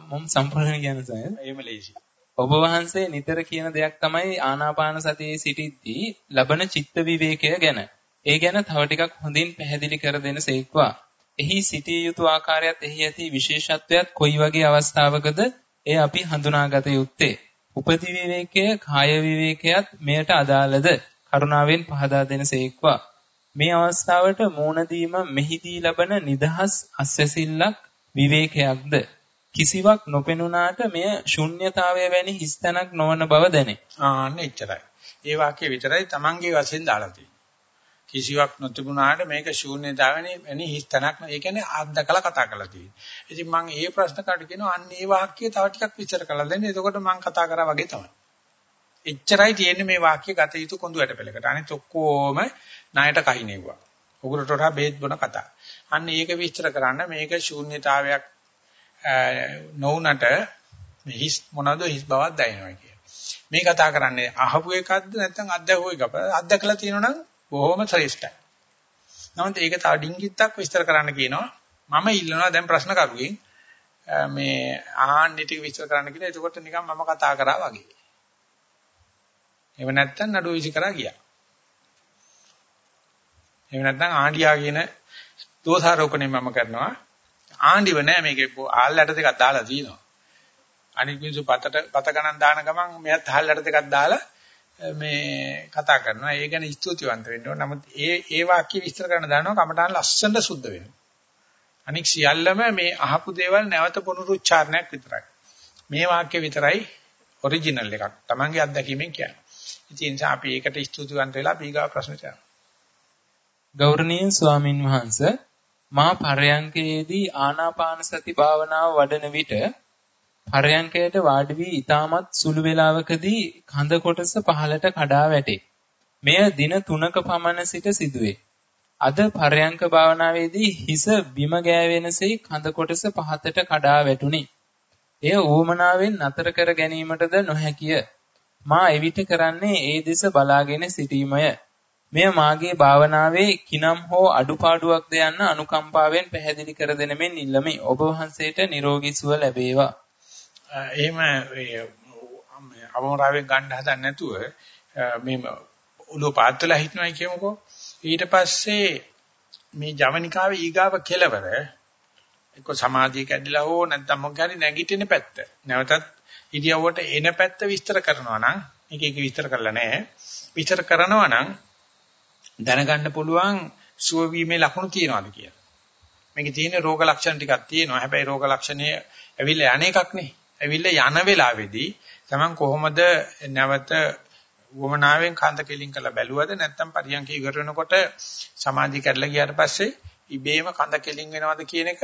මම සම්පූර්ණ කියන සය එහෙම ලේසි. ඔබ වහන්සේ නිතර කියන දෙයක් තමයි ආනාපාන සතියේ සිටිද්දී ලබන චිත්ත විවේකය ගැන. ඒ ගැන තව ටිකක් හොඳින් පැහැදිලි කර දෙන සේක්වා. එහි සිටිය යුතු ආකාරයත් එහි ඇති විශේෂත්වයත් කොයි වගේ අවස්ථාවකද? එය අපි හඳුනාගත යුත්තේ. උපති විවේකය, කාය විවේකයත් මෙයට අදාළද? කරුණාවෙන් පහදා දෙන සේක්වා. මේ අවස්ථාවට මූණ දීම මෙහිදී ලබන නිදහස් අස්වැසිල්ලක් විවේකයක්ද? කිසිවක් නොපෙනුනාට මෙය ශුන්්‍යතාවය වැනි හිස්තැනක් නොවන බව දැනේ. ආන්න එච්චරයි. ඒ වාක්‍ය විතරයි Tamange වශයෙන් දාලා තියෙන්නේ. කිසිවක් නොතිබුණාට මේක ශූන්‍යතාවනේ වෙනි හිස්තනක් ඒ කියන්නේ ආද්දකලා කතා කරලා තියෙන්නේ. ඉතින් මම මේ ප්‍රශ්න කාට කියනවා අන්න ඒ වාක්‍යය තව ටිකක් විස්තර කරලා දෙන්න. එතකොට මම කතා කරා වගේ තමයි. එච්චරයි තියෙන්නේ මේ වාක්‍ය ගත යුතු කොඳු වැටපෙලකට. අනිත ඔක්කොම ණයට කහිනෙව්වා. උගුරට වඩා බේත් බොන කතා. අන්න ඒක විස්තර කරන්න මේක ශූන්‍යතාවයක් නොවුනට හිස් මොනවද හිස් බවක් දැනෙනවා කිය. මේ කතා කරන්නේ අහපු එකක්ද නැත්නම් අත්දැකපු එකක්ද? අත්දැකලා තියෙනවනම් බොහොම ශ්‍රේෂ්ඨයි. නමුත් ඒක තව ඩිංගිත්තක් විස්තර කරන්න කියනවා. මම ඉල්ලනවා දැන් ප්‍රශ්න කරුගෙන් මේ ආහන්නේ ටික විස්තර කරන්න කියලා. එතකොට නිකන් මම කතා කරා වගේ. එහෙම නැත්නම් නඩුව විසි කරා ගියා. එහෙම නැත්නම් ආණ්ඩියා කියන දෝෂාරෝපණය මම කරනවා. ආණ්ඩිව නෑ මේකේ ආල්ලට දෙකක් දාලා තියෙනවා. අනිත් මිනිස්සු පතට පත ගණන් දාන ගමන් මෙයත් ආල්ලට දෙකක් දාලා මේ කතා කරනවා. ඒ ගැන ස්තුතිවන්ත වෙන්න ඕන. නමුත් ඒ ඒ වාක්‍ය විස්තර කරන දානවා කමඨාන් ලස්සනට සුද්ධ වෙනවා. අනික සියල්ලම මේ අහපු දේවල් නැවත පුනරුච්චාරණයක් විතරයි. මේ වාක්‍ය විතරයි ඔරිජිනල් එකක්. Tamange අත්දැකීමෙන් කියන්නේ. ඉතින් ඒ නිසා අපි ඒකට ස්තුතිවන්ත වෙලා පීගා ප්‍රශ්න කරනවා. ගෞරවනීය ස්වාමින් වහන්සේ මා පරයන්කේදී ආනාපාන සති භාවනාව වඩන විට පරයන්කයට වාඩි වී ඊටමත් සුළු වේලාවකදී කඳ කොටස පහළට කඩා වැටේ. මෙය දින 3ක පමණ සිට සිදුවේ. අද පරයන්ක භාවනාවේදී හිස බිම ගෑවෙනසේ කඳ කොටස පහතට කඩා වැටුණි. එය ඌමනාවෙන් නතර කර ගැනීමටද නොහැකිය. මා එවිට කරන්නේ ඒ දෙස බලාගෙන සිටීමය. මෙය මාගේ භාවනාවේ කිනම් හෝ අඩුපාඩුවක්ද යන්න අනුකම්පාවෙන් පැහැදිලි කර දෙන මෙන් ඉල්ලමි. ඔබ වහන්සේට නිරෝගී සුව ලැබේවා. එහෙම අවමරාවෙන් ගන්න හදන්නේ නැතුව මේ ඔළුව පාත්තලා හිටනවායි කියමුකෝ. ඊට පස්සේ මේ ජවනිකාවේ ඊගාව කෙලවර එක්ක සමාධිය කැඩිලා හෝ නැත්නම් මොකක් හරි නැගිටින පැත්ත. නැවතත් ඉරියව්වට එන පැත්ත විස්තර කරනවා නම් මේක ඒක විස්තර කරලා නැහැ. විස්තර කරනවා නම් දැනගන්න පුළුවන් සුව වීමේ ලක්ෂණ තියනවාද කියලා. මේකේ තියෙන රෝග ලක්ෂණ ටිකක් තියෙනවා. හැබැයි රෝග ලක්ෂණය ඇවිල්ලා යන එකක් නේ. ඇවිල්ලා යන වෙලාවේදී Taman කොහොමද නැවත වමනාවෙන් කන්ද කෙලින් කරලා බැලුවද නැත්නම් පරියන්ක ඉවර වෙනකොට සමාධිය කැඩලා ගියාට පස්සේ ඉබේම කන්ද කෙලින් වෙනවද කියන එක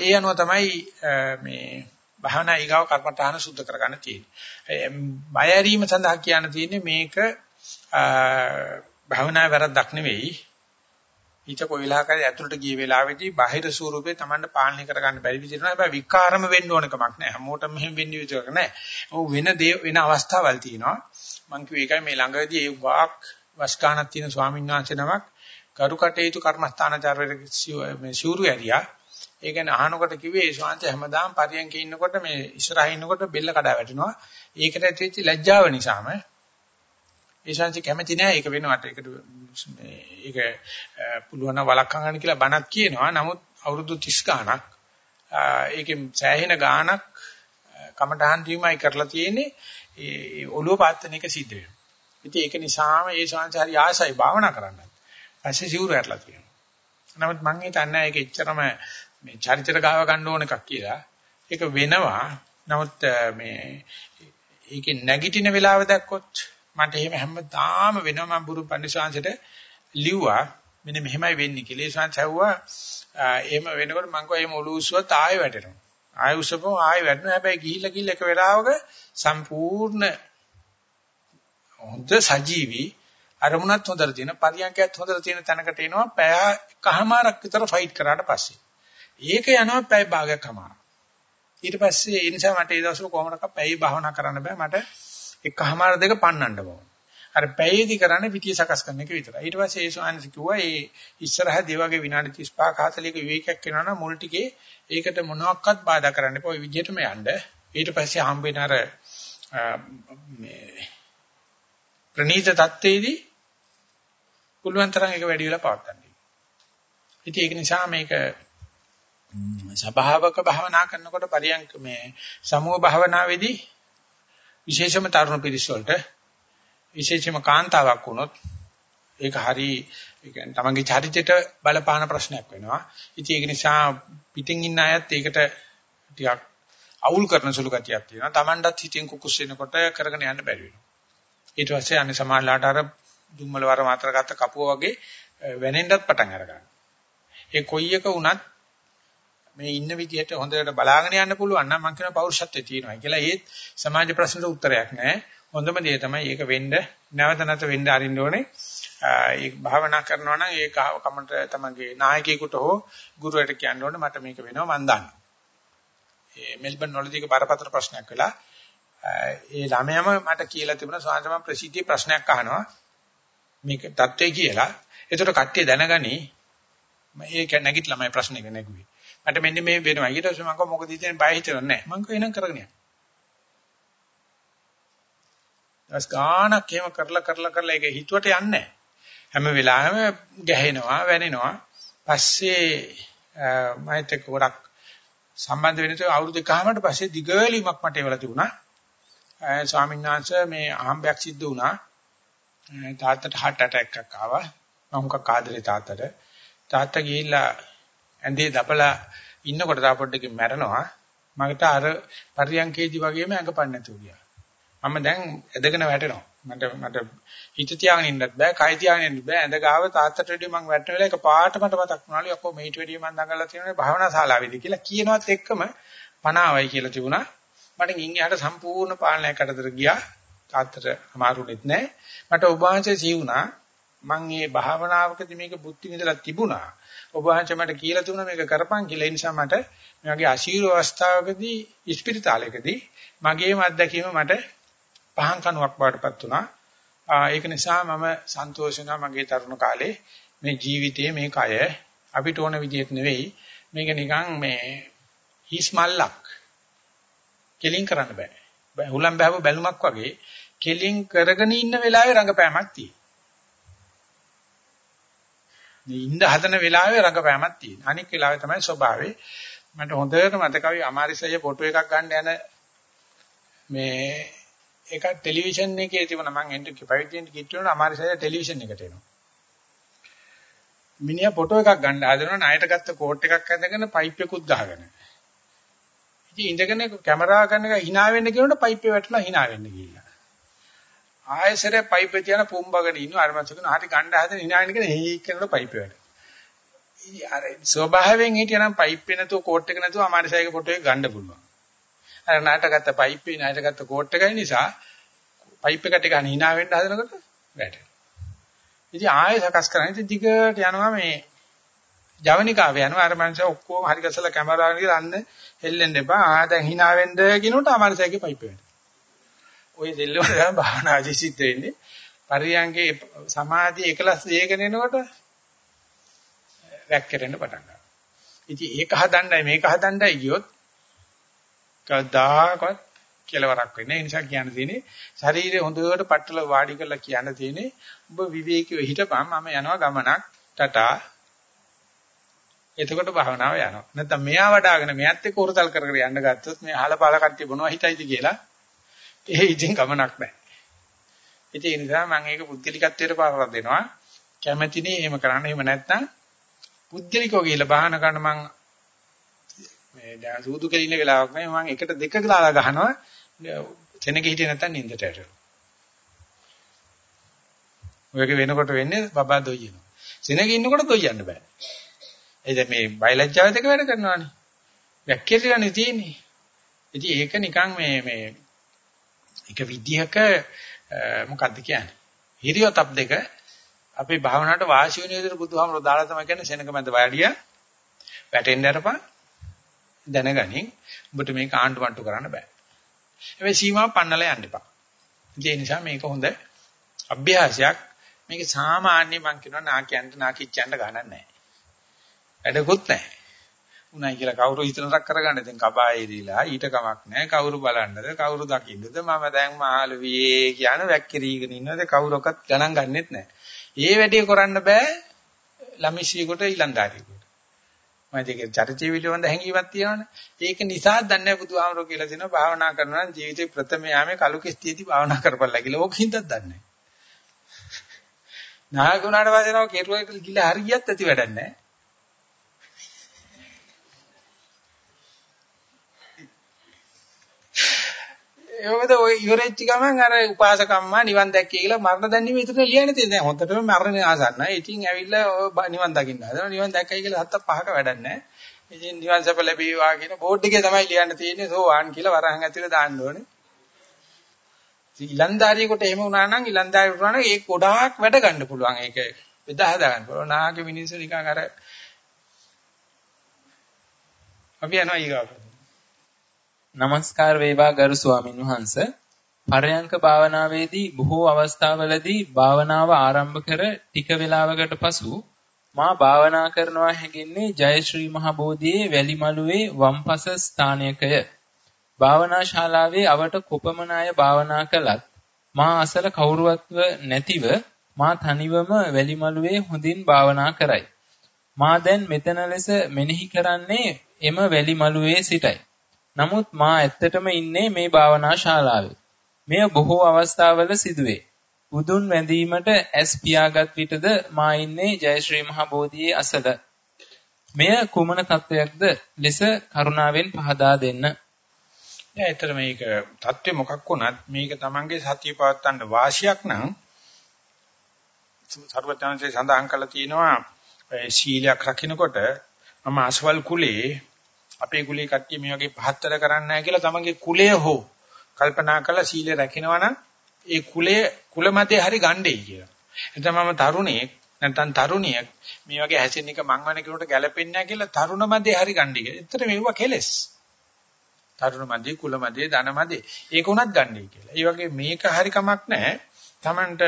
ඒ අනුව තමයි මේ භාවනා ඊගාව කර්මතාන සුද්ධ කරගන්න තියෙන්නේ. බය ඇරීම සඳහා කියන්න තියෙන්නේ මේක භාවනා වැරද්දක් නෙවෙයි. ඊට කොයි වෙලාවකදී ඇතුළට ගිය වෙලාවේදී බාහිර ස්වරූපේ Tamanne පාලනය කරගන්න බැරි විදිහට නෑ. හැබැයි විකාරම වෙන්න ඕන කමක් නෑ. හැමෝටම මෙහෙම වෙන්න විදිහක් නෑ. ඔව් වෙන දේ වෙන අවස්ථාවල් තියෙනවා. මං කිව්වේ ඒකයි මේ ළඟදී ඒ වාක් වස්කානක් තියෙන ස්වාමීන් වහන්සේ නමක් කරු කටයුතු කර්මස්ථානචාරවල මේ ශූරු ඇරියා. ඒ කියන්නේ අහනකොට කිව්වේ ඒ ශාන්ත හැමදාම පරියන්කේ ඉන්නකොට මේ ඉස්සරහින් ඉන්නකොට බෙල්ල කඩා වැටෙනවා. ඒකට ඇතිවෙච්ච ලැජ්ජාව නිසාම ඒ ශාන්ති කැමති නෑ ඒක වෙනවට. ඒකට මේ ඒක පුළුවන් නම් වළක්වා ගන්න කියලා බණක් කියනවා. නමුත් අවුරුදු 30 ගාණක් ඒකෙන් සෑහෙන ගාණක් කමඨහන් දීමයි කරලා තියෙන්නේ ඒ ඔළුව පාත්තන එක සිද්ධ වෙනවා. ඉතින් ඒක නිසාම ඒ ශාන්ති හරි ආසයි භාවනා කරන්න. පස්සේ සිවුරු ඇట్లా තියෙනවා. නමුත් මම හිතන්නේ ඒක එච්චරම මේ චරිතය ගාව ගන්න ඕන එකක් කියලා. ඒක වෙනවා. නමුත් මේ ඒකේ නැගිටින වෙලාව දැක්කොත් මට එහෙම හැමදාම වෙනවා මම බුරු පඬිසාංශයට ලිව්වා මෙන්න මෙහෙමයි වෙන්නේ කියලා. ඒ සංස ඇහුවා එහෙම වෙනකොට මම කිව්වා එහෙම ඔලුව උස්සුවත් ආයෙ වැටෙනවා. ආයෙ උස්සපුවම ආයෙ වැටෙනවා. හැබැයි ගිහිල්ලා ගිහිල්ලා එක වෙලාවක සම්පූර්ණ හොඳ සජීවි අරමුණත් හොඳට තියෙන පරියන්කයත් හොඳට තියෙන තැනකට එනවා පැය එකමාරක් විතර ෆයිට් කරාට පස්සේ. ඒක යනවා පැය භාගයක්මාර. ඊට පස්සේ ඒ නිසා මට ඒ දවස්වල කොහොමඩක් පැය භාවනා කරන්න බෑ මට එකමාර දෙක පන්නන්න ඕන. අර පැයේදී කරන්නේ පිටිය සකස් කරන එක විතරයි. ඊට පස්සේ ඒ ස්වාමීන් වහන්සේ කිව්වා ඒ ඉස්සරහදී වගේ විනාඩි 35 40ක විවේකයක් වෙනවා නම් මුල් ටිකේ ඒකට මොනවත් බාධා කරන්න එපා. ওই විදිහටම යන්න. ඊට පස්සේ හම්බෙන අර මේ ප්‍රනීත தත්ත්වයේදී පුළුවන් තරම් ඒක වැඩි වෙලා පවත් ගන්න. ඉතින් ඒක නිසා මේක සබාවක භවනා කරනකොට පරියන්ක මේ සමූහ භවනාවේදී විශේෂම තරුණ පිරිස වලට විශේෂම කාන්තාවක් වුණොත් ඒක හරි ඒ කියන්නේ තමන්ගේ චරිතයට බලපාන ප්‍රශ්නයක් වෙනවා. ඉතින් ඒක නිසා පිටින් ඉන්න අයත් ඒකට ටිකක් අවුල් කරන සුළු ගතියක් තියෙනවා. තමන්ටත් හිතින් කුකුස් වෙනකොට කරගෙන යන්න බැරි වෙනවා. ඊට පස්සේ අනේ සමාජලාට අර දුම්මල වර මාත්‍ර ගත්ත කපුව වගේ වෙනෙන්නත් පටන් අරගන්නවා. ඒ කොයි එක වුණත් මේ ඉන්න විදිහට හොඳට බලාගෙන යන්න පුළුවන් නම් මම කියන පෞරුෂත්වයේ තියෙනවා කියලා. ඒත් සමාජ ප්‍රශ්නට උත්තරයක් නැහැ. හොඳම දේ තමයි ඒක වෙන්න නැවත නැවත වෙන්න අරින්න ඕනේ. ඒක භාවනා කරනවා නම් ඒක කමට තමගේ නායකයෙකුට හෝ ගුරුවරට කියන්න ඕනේ මට මේක වෙනවා මන් දන්නවා. ඒ මෙල්බන් වලදී බරපතල ප්‍රශ්නයක් වෙලා ඒ ළමයාම මට කියලා තිබුණා සාමාන්‍ය ප්‍රසිද්ධියේ ප්‍රශ්නයක් අහනවා. මේක தත්ත්වය කියලා. ඒකට කට්ටිය දැනගනි මේක නැගිටලා මම ප්‍රශ්නෙක නැගුවේ. මට මෙන්න මේ වෙනවා. ඊට පස්සේ මම කිව්වා මොකද ඉතින් බය හිතෙන්නේ නැහැ. මම කිව්වා එනම් කරගෙන යන්න. දස් ගානක් එහෙම කරලා කරලා කරලා ඒක හිතුවට යන්නේ නැහැ. හැම වෙලාවෙම ගැහෙනවා, වැනෙනවා. පස්සේ මයිත් එක්ක ගොඩක් සම්බන්ධ වෙන තු අවුරුදු දෙකමාරට පස්සේ දිගලීමක් මට ඒවල තිබුණා. ස්වාමීන් වහන්සේ මේ අහම්බයක් සිද්ධ වුණා. තාත්තට heart attack එකක් ආවා. මම මොකක් ආදරේ තාත්තට. තාත්තා ගිහිල්ලා ඇඳේ දපලා ඉන්නකොට තා පොඩ්ඩකින් මැරෙනවා. මකට අර පරියන්කේදී වගේම ඇඟපන්න නැතුව ගියා. මම දැන් ඇදගෙන වැටෙනවා. මට මට හිත තියාගෙන ඉන්නත් බෑ, කය තියාගෙන ඉන්නත් බෑ. ඇඳ ගාව තාත්තට වැඩි මං වැටෙන වෙලාව එක පාට මට මතක් වුණාලු යකෝ මේට වැඩි මං දඟලලා තියෙනවා භාවනා ශාලාවේදී කියලා කියනවත් එක්කම පනාවයි කියලා තිබුණා. මට ගින් එහාට සම්පූර්ණ පාලනයක් අතර ගියා. තාත්තට අමාරුනෙත් නෑ. මට ඔබ වහන්සේ සී වුණා. මං මේ භාවනාවකදී මේක බුද්ධි විඳලා තිබුණා. ඔබ වහන්සේ මට කියලා දුන්නා මේක කරපන් කියලා. ඒ නිසා මට මේ වගේ අශීරු අවස්ථාවකදී ඉස්පිරිතාලයකදී මගේම අත්දැකීම මට පහන් කනුවක් වඩපත් වුණා. ඒක නිසා මම සන්තෝෂ මගේ තරුණ කාලේ මේ ජීවිතයේ මේ කය අපිට ඕන විදිහට නෙවෙයි මේක නිකන් මේ හිස් මල්ලක් කෙලින් කරන්න බෑ. හුලම් බහව බැලුමක් වගේ කෙලින් කරගෙන ඉන්න වෙලාවේ රංගපෑමක් තියෙනවා. මේ ඉන්න හදන වෙලාවේ රංගපෑමක් තියෙනවා. අනික් වෙලාවේ තමයි ස්වභාවය. මට හොඳට මතකයි අමාරිසය ෆොටෝ එකක් ගන්න යන මේ ඒක ටෙලිවිෂන් එකේ තිබුණා මම එන්ට් පැවිදෙන් කිට්ටුවන අමාරිසය ටෙලිවිෂන් එකට එනවා. මිනිහා ෆොටෝ එකක් ගන්න හදනවා ණයට ගත්ත කෝට් එකක් ඇඳගෙන පයිප් එකකුත් ගහගෙන. ඉතින් ඉඳගෙන කැමරාව ගන්න එක hina වෙන්න කියනකොට පයිප් එක වැටලා hina වෙන්න ගිහිල්ලා. ආයෙසර පයිප් එක තියන පුම්බගෙන ඉන්නවා අර මං හරි ගන්න හදන hina වෙන්න කියන හේක් කරනකොට පයිප් එක වැටෙනවා. අර ස්වභාවයෙන් හිටියනම් පයිප් එක නැතුව කෝට් එක නැතුව අමාරිසයික ෆොටෝ එක ගන්න පුළුවන්. අර නාට ගත්ත පයිප් එක නාට ගත්ත කෝට් එකයි නිසා පයිප් එකට ගන්න hina වෙන්න හදනකොට වැටෙනවා. ඉතින් ආයෙ සකස් කරන්නේ ඉතින් දිගට යනවා මේ ජවනිකාව යනවා අර මනුස්සයා ඔක්කොම හරි ගසලා කැමරාව කියලා අන්න හෙල්ලෙන්න එපා ආ දැන් hina වෙන්න කියනකොට අමාරුසයිගේ පයිප් වෙනවා. ওই දෙල්ලම තමයි භාවනාදී සිද්ධ වෙන්නේ. පරියංගේ සමාධිය එකලස් දෙයකට එනකොට රැක්කෙරෙන්න පටන් ගන්නවා. ඉතින් ඒක හදන්නයි මේක හදන්නයි ගියොත් කදාකවත් කෙලවරක් වෙන්නේ. ඒ නිසා කියන්න තියෙන්නේ ශරීරය හොඳට පట్టල වාඩි කරලා කියන්න තියෙන්නේ ඔබ විවේකීව හිටපන් මම යනවා ගමනක් ටටා. එතකොට භාවනාව යනවා. නැත්නම් මෙයා වඩාගෙන මෙයත් එක්ක උරතල් කර කර යන්න ගත්තොත් මේ අහලපාල කට්ටිය මොනවා හිතයිද කියලා ඒ ඉතින් ගමනක් නැහැ. ඉතින් ඒ නිසා මම ඒක පුද්ගලිකත්වයට පාරක් දෙනවා. කැමැතිනේ එහෙම කරන්න. එහෙම නැත්නම් පුද්ගලිකව ගිහිල්ලා බාහන කරන මම මේ දැන් සූදු කෙලින වෙලාවක් නෑ මම එකට දෙක දාලා ගහනවා සෙනග හිටියේ නැත්තම් නින්දට ඇටෙනවා. ඔයක වෙනකොට වෙන්නේ බබා දොයිනවා. සෙනග ඉන්නකොට දොයින්න බෑ. ඒ දැන් මේ බයලජ්ජාව දෙක වැඩ කරනවානේ. වැක්කිරලානේ තියෙන්නේ. ඉතින් ඒක නිකන් මේ මේ එක විදිහක මොකද්ද කියන්නේ? හිරියොතප් දෙක අපේ භාවනාවට වාසි වෙන විදිහට බුදුහාමරෝ දාලා තමයි කියන්නේ සෙනඟ මැද වඩිය වැටෙන්න අරපන් දැනගනින් ඔබට මේක ආණ්ඩු මට්ටු කරන්න බෑ. හැබැයි සීමාව පන්නලා යන්න එපා. ඒ නිසා මේක හොඳ අභ්‍යාසයක්. මේක සාමාන්‍ය මං කියනවා නාකියන්ට නාකිච්චයන්ට ගණන් නැහැ. වැඩකුත් නැහැ. උනායි කියලා කවුරු හිතනක් කරගන්න දැන් කබායේදීලා ඊට කමක් නැහැ. කවුරු බලන්නද කවුරු දකින්නද මම දැන් මහලුවේ කියන වැක්කිරීගෙන ඉන්නද කවුරක්වත් ගණන් ගන්නෙත් නැහැ. ඒ වැඩේ කරන්න බෑ ළමිසියෙකුට ඊලන්දාරියෙකුට. මම ඒකේ චරිතය පිළිබඳ හැඟීමක් තියෙනවනේ. ඒක නිසා දන්නේ බුදුහාමරෝ කියලා දෙනවා භාවනා කරනවා නම් ජීවිතේ ප්‍රථම යාමේ කලු කිස්තියේදී භාවනා කරපළා කියලා. ඕක හින්දාත් දන්නේ නැහැ. නායකුණාට පස්සේ නෝ කෙරුවා කියලා හරියට ඇති වැඩක් නැහැ. ඒකද ඔය ඉවරෙච්ච ගමන් අර උපාසකම්මා නිවන් දැක්කේ කියලා මරණ දැන්නීම විතර ලියන්නේ තියෙන්නේ. දැන් හොඳටම මරණය ආසන්නයි. ඉතින් ඇවිල්ලා නිවන් දකින්න හදනවා. නිවන් දැක්කයි කියලා හත්ත පහක වැඩක් නැහැ. ඉතින් නිවන් සප ලැබීවා කියන බෝඩ් එකේ තමයි ලියන්න තියෙන්නේ සෝවාන් කියලා වරහන් ඇතුලේ දාන්න ඕනේ. ඉලන්දාරියෙකුට එහෙම වුණා නම් ඉලන්දාරියෙකුට වුණා නම් ඒක ගොඩාක් වැඩ ගන්න පුළුවන්. ඒක බෙදා හදා ගන්න පුළුවන්. නාගේ මිනිස්සු නිකන් අර අපි යනවා ඊගාවට. নমස්කාර වේවා ගරු ස්වාමින් වහන්ස. පරයන්ක භාවනාවේදී බොහෝ අවස්ථාවලදී භාවනාව ආරම්භ කර ටික වේලාවකට පසු මා භාවනා කරනවා හැඟෙන්නේ ජයශ්‍රී මහ බෝධියේ වැලිමලුවේ වම්පස ස්ථානයකය. භාවනා ශාලාවේ අවට කොපමණ අය භාවනා කළත් මා අසල කවුරුවත්ව නැතිව මා තනිවම වැලිමලුවේ හොඳින් භාවනා කරයි. මා දැන් මෙතන ලෙස මෙනෙහි කරන්නේ එම වැලිමලුවේ සිටයි. නමුත් මා ඇත්තටම ඉන්නේ මේ භාවනා ශාලාවේ. මෙය බොහෝ අවස්ථාවල සිදුවේ. බුදුන් වැඳීමට ඇස් පියාගත් විටද මා ඉන්නේ ජයශ්‍රී මහ බෝධියේ අසල. මෙය කුමන තත්වයක්ද ලෙස කරුණාවෙන් පහදා දෙන්න. නෑ ඇත්තට මේක தත්ත්වය මොකක් වුණත් මේක තමන්ගේ සතිය පවත්තන්න වාසියක් නම් සර්වඥාන්සේ සඳහන් කළා තියෙනවා ශීලයක් රකින්නකොට මම අසවල් කුලේ අපේ කුලේ කට්ටිය මේ වගේ පහත්තර කරන්නේ නැහැ කියලා තමන්ගේ කුලය හෝ කල්පනා කරලා සීලය රැකිනවා නම් ඒ කුලය කුල මතේ හරි ගණ්ඩේ කියලා. එතන මම තරුණේ නැත්නම් තරුණියක් මේ වගේ හැසිරෙන එක මං වෙන කෙනෙකුට ගැළපෙන්නේ නැහැ කියලා තරුණ මැදේ හරි ගන්නයි කියලා. ඇත්තට මේවා කෙලස්. තරුණ මැදේ කුල මැදේ ධන මැදේ ඒක උනත් ගන්නයි කියලා. ඒ වගේ මේක හරි කමක් නැහැ. Tamanට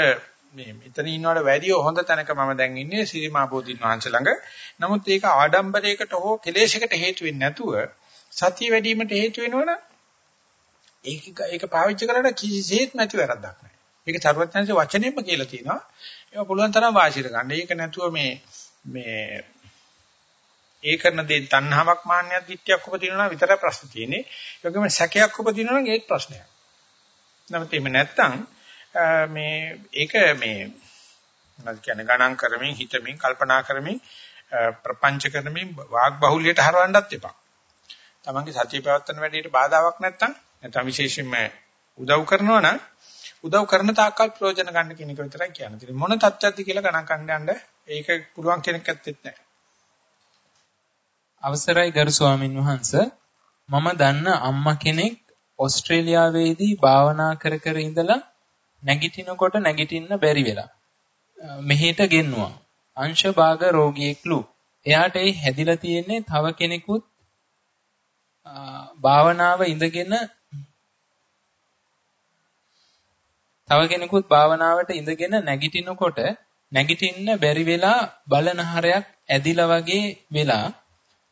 මේ මෙතන ඉන්නවට වැඩිය හොඳ තැනක මම දැන් ඉන්නේ සිරිමා බෝධින් වහන්සේ ළඟ. නමුත් ඒක ආඩම්බරයකට හෝ කෙලෙසයකට හේතු වෙන්නේ නැතුව සතිය වැඩිවීමට හේතු වෙනවනම් ඒක ඒක පාවිච්චි කරලා කිසිසේත් නැති වැරද්දක් නැහැ. ඒක තරුවත්යන්සේ වචනයෙන්ම කියලා තියෙනවා. ඒක පුළුවන් තරම් වාසියට ගන්න. ඒක නැතුව මේ මේ ඒ කරන දේ තණ්හාවක් මාන්නයක් දිට්ඨියක් උපදිනවා විතරයි ප්‍රශ්න තියෙන්නේ. ඒ වගේම සැකයක් උපදිනවා නම් ඒත් ප්‍රශ්නයක්. නමුත් එහෙම නැත්තම් මේ ඒක මේ මොනවද කියන්නේ ගණන් කරමින් හිතමින් කල්පනා කරමින් ප්‍රපංච කරමින් වාග් බහුල්‍යයට හරවන්නත් එපා. තමන්ගේ සතිය පැවැත්වන වැඩේට බාධාවක් නැත්තම් නැත්නම් විශේෂයෙන්ම උදව් කරනවා නම් උදව් කරන තාක්කල් ප්‍රයෝජන ගන්න කියන එක විතරයි කියන්නේ. මොන තත්ත්වයක්ද කියලා ගණන් ගන්න යන්න ඒක පුළුවන් කෙනෙක් ඇත්තෙත් නැහැ. අවසරයි ගරු ස්වාමින් වහන්සේ මම දන්න අම්මා කෙනෙක් ඕස්ට්‍රේලියාවේදී භාවනා කර කර ඉඳලා නැගිටිනකොට නැගිටින්න බැරි වෙලා මෙහෙට ගෙන්නුවා. අංශ භාග රෝගියෙක්ලු. එයාට ඒ හැදිලා තියෙන්නේ තව කෙනෙකුත් භාවනාව ඉඳගෙන තව කෙනෙකුත් භාවනාවට ඉඳගෙන නැගිටිනකොට නැගිටින්න බැරි වෙලා බලනහරයක් ඇදිලා වගේ වෙලා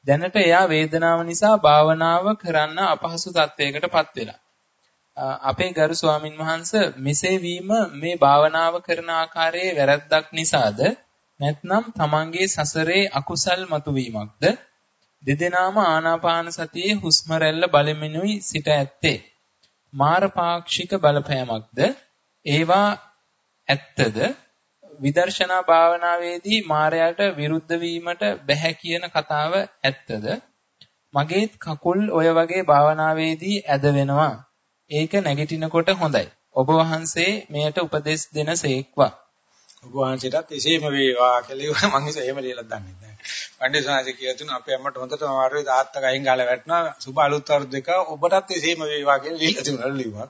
දැනට එයා වේදනාව නිසා භාවනාව කරන්න අපහසු තත්වයකටපත් වෙලා. අපේ ගරු ස්වාමින් වහන්සේ මෙසේ වීම මේ භාවනාව කරන ආකාරයේ වැරද්දක් නිසාද? නැත්නම් තමන්ගේ සසරේ අකුසල් මතුවීමක්ද? දෙදෙනාම ආනාපාන සතියේ හුස්ම රැල්ල බලමිනුයි සිට ඇත්තේ. මාර පාක්ෂික බලපෑමක්ද? ඒවා ඇත්තද? විදර්ශනා භාවනාවේදී මායයට විරුද්ධ වීමට බැහැ කියන කතාව ඇත්තද? මගේත් කකුල් ඔය වගේ භාවනාවේදී ඇද වෙනවා. ඒක නැගිටිනකොට හොඳයි ඔබ වහන්සේ මෙයට උපදෙස් දෙනසේක්වා ඔබ වහන්සේටත් එසේම වේවා කියලා මම ඉතින් එහෙම ලියලා දන්නේ නැහැ. පණ්ඩිතසාරි කියලා තුන අපේ අම්මට හොඳටම අමාරුයි තාත්තා ගහින් ගාලා වැටෙනවා. සුබ අලුත් අවුරුදු දෙක ඔබටත් එසේම වේවා කියලා ලියලා තුනට ලිව්වා.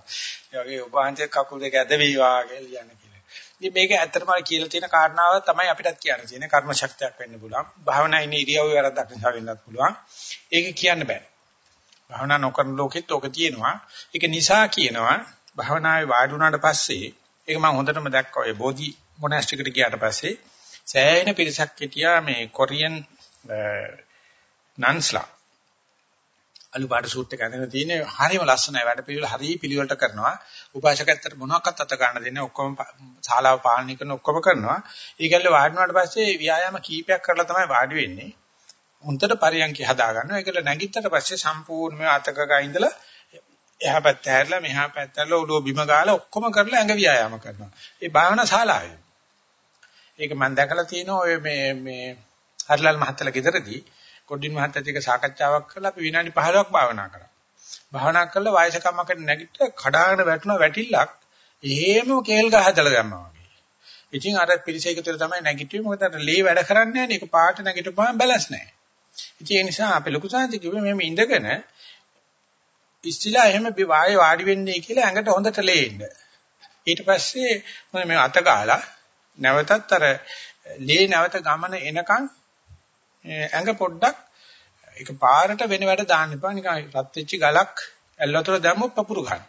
ඒ වගේ ඔබ වහන්සේ කකුල් දෙක ඇද වේවා කියලා ලියන්න කියලා. ඉතින් මේක ඇත්තටම කියලා තියෙන කාරණාව තමයි අපිටත් කියන්න තියෙන්නේ. කර්ම ශක්තියක් වෙන්න පුළුවන්. භාවනා ඉන්නේ ඉරියව්වේ වැරද්දක් නිසා වෙන්නත් පුළුවන්. ඒක කියන්න බෑ. භාවනා නොකරන ලෝකෙත් ඕක තියෙනවා. ඒක නිසා කියනවා භාවනාවේ වාඩි වුණාට පස්සේ ඒක මම හොඳටම දැක්කා ඔය බෝධි මොනාස්ටිකට ගියාට පස්සේ සෑහෙන පිරිසක් හිටියා මේ කොරියන් නන්ස්ලා. අලුපාට සූට් එක අඳගෙන තියෙන හරියම ලස්සනයි වැඩ පිළිවෙල හරිය පිළිවෙලට කරනවා. උපාසකත්තර මොනවාක්වත් අත ගන්න දෙන්නේ ඔක්කොම ශාලාව පාලනය කරන ඔක්කොම කරනවා. ඊගල්ල වාඩි වුණාට පස්සේ ව්‍යායාම කීපයක් කරලා තමයි වාඩි වෙන්නේ. උන්ටට පරියන්ක හදා ගන්නවා ඒකල නැගිට්ටට පස්සේ සම්පූර්ණයෙන්ම අතක ගා ඉඳලා එහා පැත්ත හැරලා මෙහා පැත්ත හැරලා ඔළුව බිම ගාලා ඔක්කොම කරලා ඇඟ ව්‍යායාම කරනවා ඒ භාවනා ශාලාවේ ඒක මම දැකලා තියෙනවා ඔය මේ මේ හරිලාල් මහත්තයලා ගෙදරදී කොඩින් මහත්තයත් එක්ක සාකච්ඡාවක් කරලා අපි විනාඩි 15ක් භාවනා කරා. භාවනා කරලා වයසකමකට නැගිට කඩාගෙන වැටුණා වැටිල්ලක් එහෙම කේල් ගහ හදලා දැම්මා වගේ. ඉතින් අර පිරිස එකතු වෙලා තමයි නැගිටින්නේ මොකද අර ලේ වැඩ කරන්නේ නැහැ නේ. ඒක පාට නැගිටපුවාම බැලන්ස් නැහැ. ඉතින් ඒ නිසා අපි ලොකු සාන්ති කිව්වේ මෙහෙම ඉඳගෙන ඉස්තිලා එහෙම වායේ වාඩි වෙන්නේ කියලා ඇඟට හොඳට ලේන්න. ඊට පස්සේ මම මේ අත ගාලා නැවතත් අර ලේ නැවත ගමන එනකන් ඇඟ පොඩ්ඩක් ඒක පාරට වෙන වැඩ දාන්න එපා නිකන් රත් වෙච්ච ගලක් ඇල් වතුර දැම්මොත් පපුරු ගන්නවා.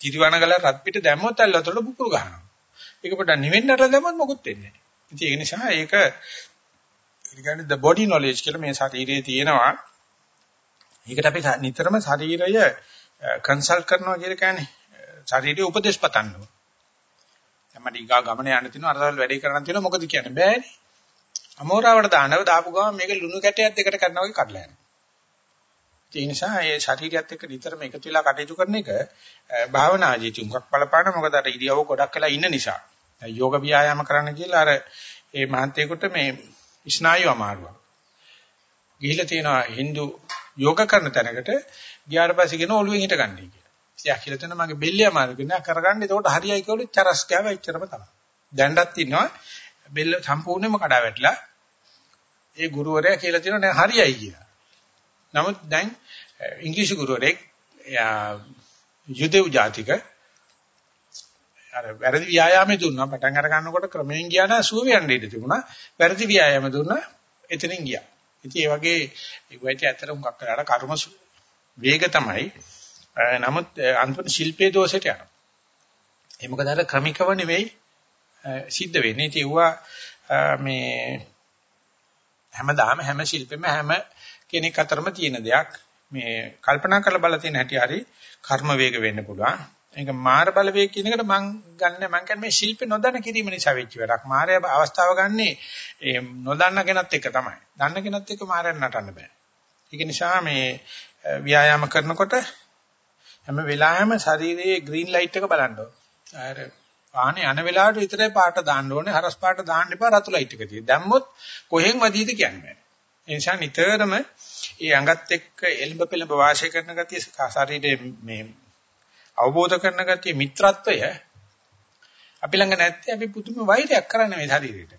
කිරිවණ ගල රත් පිට දැම්මොත් ඇල් වතුරට පුපුරු ගන්නවා. ඒක පොඩ්ඩක් නිවෙන්නට දැම්මොත් මොකුත් වෙන්නේ නැහැ. ඉතින් ඒ නිසා ඒක ඒ කියන්නේ the body knowledge කියලා මේ ශරීරයේ තියෙනවා. ඒකට අපි නිතරම ශරීරය කන්සල්ට් කරනවා කියලා කියන්නේ ශරීරයේ උපදේශ පතන්නවා. මට ඊගා ගමන යන්න තියෙනවා අරසල් වැඩේ කරන්න තියෙනවා මොකද කියන්නේ? බෑනේ. අමෝරාවට දානව දාපු ගමන් මේක ලුණු කැටයක් දෙකට කරනවා වගේ කඩලා යනවා. ඒ නිසා ඒ ශරීරයත් එක්ක නිතරම එකතු වෙලා කටයුතු කරන එක භාවනාදී තුන්ක් බලපාන. මොකද අර ඉරියව්ව ගොඩක් වෙලා ඉන්න නිසා. යෝග ව්‍යායාම කරන්න කියලා අර ඒ මහන්තේකට මේ ස්නායු අමාරුවක් ගිහිලා තියෙනවා Hindu යෝග කරන තැනකට ගියාට පස්සේ කියන ඔළුවෙන් හිට ගන්නයි එයා කියලා තන මගේ බෙල්ල අමාරුයි නෑ කරගන්න ඒකට හරියයි කියලා චරස් කෑව එච්චරම තමයි. දැන්වත් ඉන්නවා බෙල්ල සම්පූර්ණයෙන්ම කඩා වැටලා ඒ ගුරුවරයා කියලා තියෙනවා නෑ හරියයි කියලා. නමුත් දැන් ඉංග්‍රීසි ගුරුවරයෙක් එයා යුදෙව් ජාතික අර වැරදි ව්‍යායාමෙ දුන්නා පටන් අර ගන්නකොට ක්‍රමයෙන් ගියා නම් සුව යන්න ඉඩ තිබුණා. වැරදි ව්‍යායාම දුන්නා එතනින් ගියා. ඉතින් ඒ වගේ ඒවට ඇත්තට හුඟක් කරලා කර්ම වේග තමයි. නමුත් අන්තිම ශිල්පයේ දෝෂයට යනවා. ඒ මොකද අර ක්‍රමිකව නෙවෙයි සිද්ධ වෙන්නේ. ඉතින් ඒවා මේ හැමදාම හැම ශිල්පෙම හැම කෙනෙක් අතරම තියෙන දෙයක්. මේ කල්පනා කරලා බලලා තියෙන හැටි හරි කර්ම වේග වෙන්න පුළුවන්. ඒක මාර බලවේග කියන එකට මම ගන්න මම කියන්නේ මේ ශිල්ප නොදන්න කිරීම නිසා වෙච්ච වැඩක්. මාරය අවස්ථාව ගන්නේ ඒ නොදන්න කෙනත් එක තමයි. දන්න කෙනත් එක්ක මාරයන් නටන්න බෑ. ඒක නිසා මේ ව්‍යායාම කරනකොට හැම වෙලාවෙම ශරීරයේ ග්‍රීන් ලයිට් එක බලන්න ඕන. අර ආනේ යන වෙලාවට විතරයි පාට දාන්න ඕනේ. හරස් පාට දාන්න එපා රතු ලයිට් එක තියෙයි. දැම්මොත් කොහෙන් වදීද කියන්නේ. ඒ නිසා නිතරම ඒ ඇඟත් එක්ක එල්බ පෙළඹ වාසය කරන ගතිය ශරීරයේ මේ අවබෝධ කරන ගතිය මිත්‍රත්වය අපි ළඟ නැත්නම් අපි පුදුම වෛරයක් කරන්නේ මේ ශරීරයට.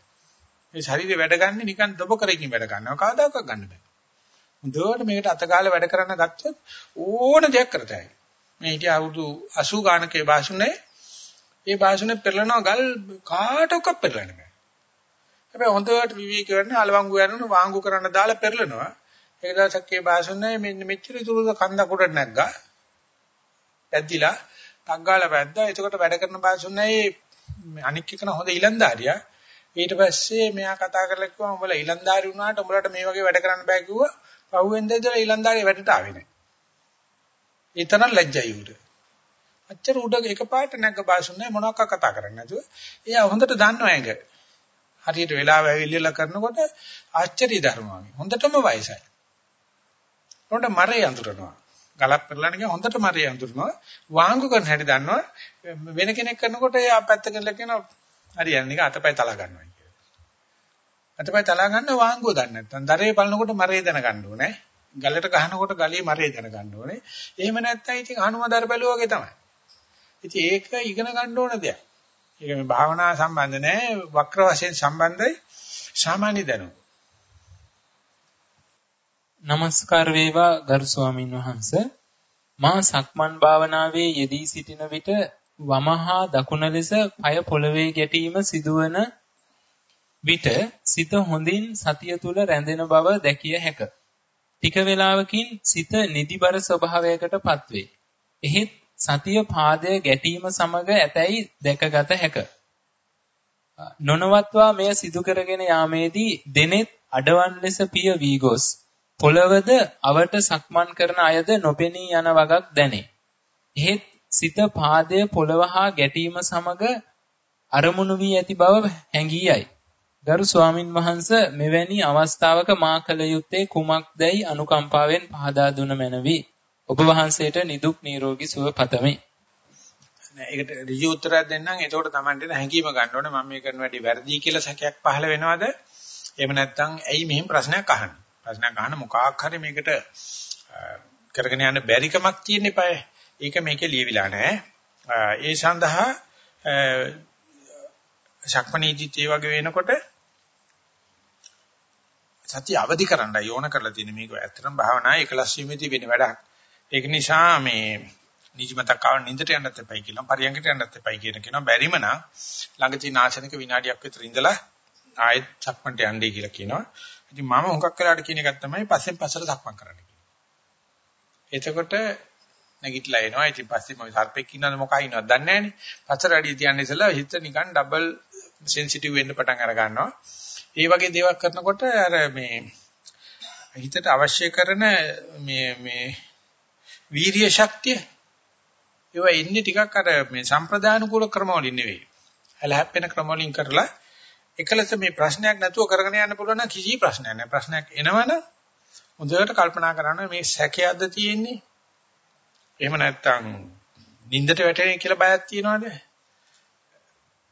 මේ ශරීරය වැඩ ගන්න නිකන් දොබ කරකින් වැඩ ගන්නවා. කවදාකවත් ගන්න බෑ. හොඳට මේකට අතගාලා වැඩ කරන්න ගත්තොත් ඕන දෙයක් කරතයි. මේ හිටිය අවුරුදු 80 ගානකේ භාෂුනේ ඒ භාෂුනේ පෙරලනවා ගල් කාටවත් පෙරලන්න බෑ. හැබැයි හොඳට විවේක කරන අලවංගු යනන වාංගු කරන්න දාලා පෙරලනවා. ඒ දවසක් ඒ භාෂුනේ මෙන්න මෙච්චර තුරුද කන්දක් උඩට නැග්ගා. පැද්දිලා ටග්ගාලා වැද්දා. එතකොට වැඩ කරන භාෂුනේ අනික් එකන හොඳ ඊලන්දාරියා. ඊට පස්සේ මෙයා කතා කරලා කිව්වා උඹලා ඊලන්දාරි වුණාට උඹලට මේ වගේ වැඩ කරන්න බෑ කිව්වා. පහුවෙන්ද ඉඳලා ඊලන්දාරිය වැඩට ආවේ නැහැ. ඒ තරම් ලැජ්ජයි උඩ. අච්චර උඩ එකපාරට නැග්ග භාෂුනේ මොනවාක් කතා කරන්නේ නැතුව. එයා හොඳට දන්නවා ඒක. හරියට වෙලාව ඇවිල්ලා කරනකොට ආශ්චර්ය ධර්මවාගේ. හොඳටම වයසයි. උන්ට මරේ අඳුරනවා. ගලක් පෙරලන ගියා හොඳට මරේ අඳුරනවා. වාංගු කරන හැටි දන්නවා. වෙන කෙනෙක් කරනකොට එයා පැත්තකට කියනවා හරියන්නේ නිකන් අතපය තලා ගන්නවා කියලා. අතපය තලා ගන්න වාංගුව දන්නේ නැත්නම් දරේ බලනකොට මරේ දැනගන්න ඕනේ. ගලට ගහනකොට ගලේ මරේ දැනගන්න ඕනේ. එහෙම නැත්නම් ඉතින් හනුමදර බැලුවා වගේ තමයි. ඉතින් ඒක ඉගෙන ගන්න ඕන දෙයක්. ඒක මේ භාවනා සම්බන්ධ නැහැ වක්‍ර වශයෙන් සම්බන්ධයි සාමාන්‍ය දැනුම. নমස්කාර වේවා ගරු ස්වාමින් වහන්ස මා සක්මන් භාවනාවේ යෙදී සිටින විට වමහා දකුණ ලෙස পায় පොළවේ ගැටීම සිදුවන විට සිත හොඳින් සතිය තුල රැඳෙන බව දැකිය හැක. ටික වේලාවකින් සිත නිදිබර ස්වභාවයකට පත්වේ. එහෙත් සතිය පාදයේ ගැටීම සමග ඇතැයි දැකගත හැක. නොනවත්වා මෙය සිදු කරගෙන යාමේදී දෙනෙත් අඩවන් ලෙස පිය වී ගොස් පොළවද අවට සක්මන් කරන අයද නොපෙනී යන වගක් දැනේ. එහෙත් සිත පාදය පොළව හා ගැටීම සමග අරමුණු වී ඇති බව හැඟී යයි. ගරු ස්වාමින් වහන්සේ මෙවැනි අවස්ථාවක මා කළ යුත්තේ කුමක්දයි අනුකම්පාවෙන් පහදා දුන මැනවි. ඔබ වහන්සේට නිදුක් නිරෝගී සුව පතමි. ඒකට ඍජු උත්තරයක් දෙන්නම්. එතකොට Tamante හැංගීම ගන්න ඕනේ මම මේ කරන වැඩි වැරදි කියලා සැකයක් පහළ වෙනවද? එහෙම නැත්නම් ඇයි මෙහෙම ප්‍රශ්නයක් අහන්නේ? ප්‍රශ්නයක් අහන්න මොකක් හරි මේකට කරගෙන යන්න බැරිකමක් තියෙන ඉපය. ඒක මේකේ ලියවිලා නැහැ. ඒ සඳහා ශක්මනීදිත් ඒ වගේ වෙනකොට සතිය අවදි කරන්න යෝන කරලා තියෙන මේක ඇත්තටම භාවනා එකලස් වීමේදී වෙන වැඩක්. ඒක නිසා මේ නිජමතක් ආව නින්දට යන්නත් එපයි කියලා පරියන්කට යන්නත් එපයි කියන කෙනා බැරිම නම් ළඟ තියෙන ආසනික විනාඩියක් විතර ඉඳලා ආයෙත් සක්මන්ට යන්නයි කියලා කියනවා. ඉතින් මම හුඟක් වෙලාට කියන එකක් තමයි පස්සෙන් පස්සට සක්මන් කරන්න එතකොට නැගිටලා එනවා. ඉතින් පස්සේ මම සර්පෙක් ඉන්නවද මොකක් ඉන්නවද දන්නේ නැහනේ. පස්සට අඩිය තියන්නේ ඉස්සලා හිත නිකන් ඩබල් සෙන්සිටිව් වෙන්න පටන් අර ගන්නවා. ඒ වගේ දේවල් කරනකොට අර මේ හිතට අවශ්‍ය කරන මේ මේ වීරිය ශක්තිය ඒවා ඉන්නේ ටිකක් අර මේ සම්ප්‍රදානුකූල ක්‍රම වලින් නෙවෙයි. හැලහැප්පෙන ක්‍රම වලින් කරලා එකලස මේ ප්‍රශ්නයක් නැතුව කරගෙන යන්න පුළුවන් නම් කිසි ප්‍රශ්නයක් නැහැ. ප්‍රශ්නයක් එනවනම් හොඳට කල්පනා කරන්න මේ සැකයක්ද තියෙන්නේ? එහෙම නැත්නම් නින්දට වැටෙන්නේ කියලා බයක් තියනවද?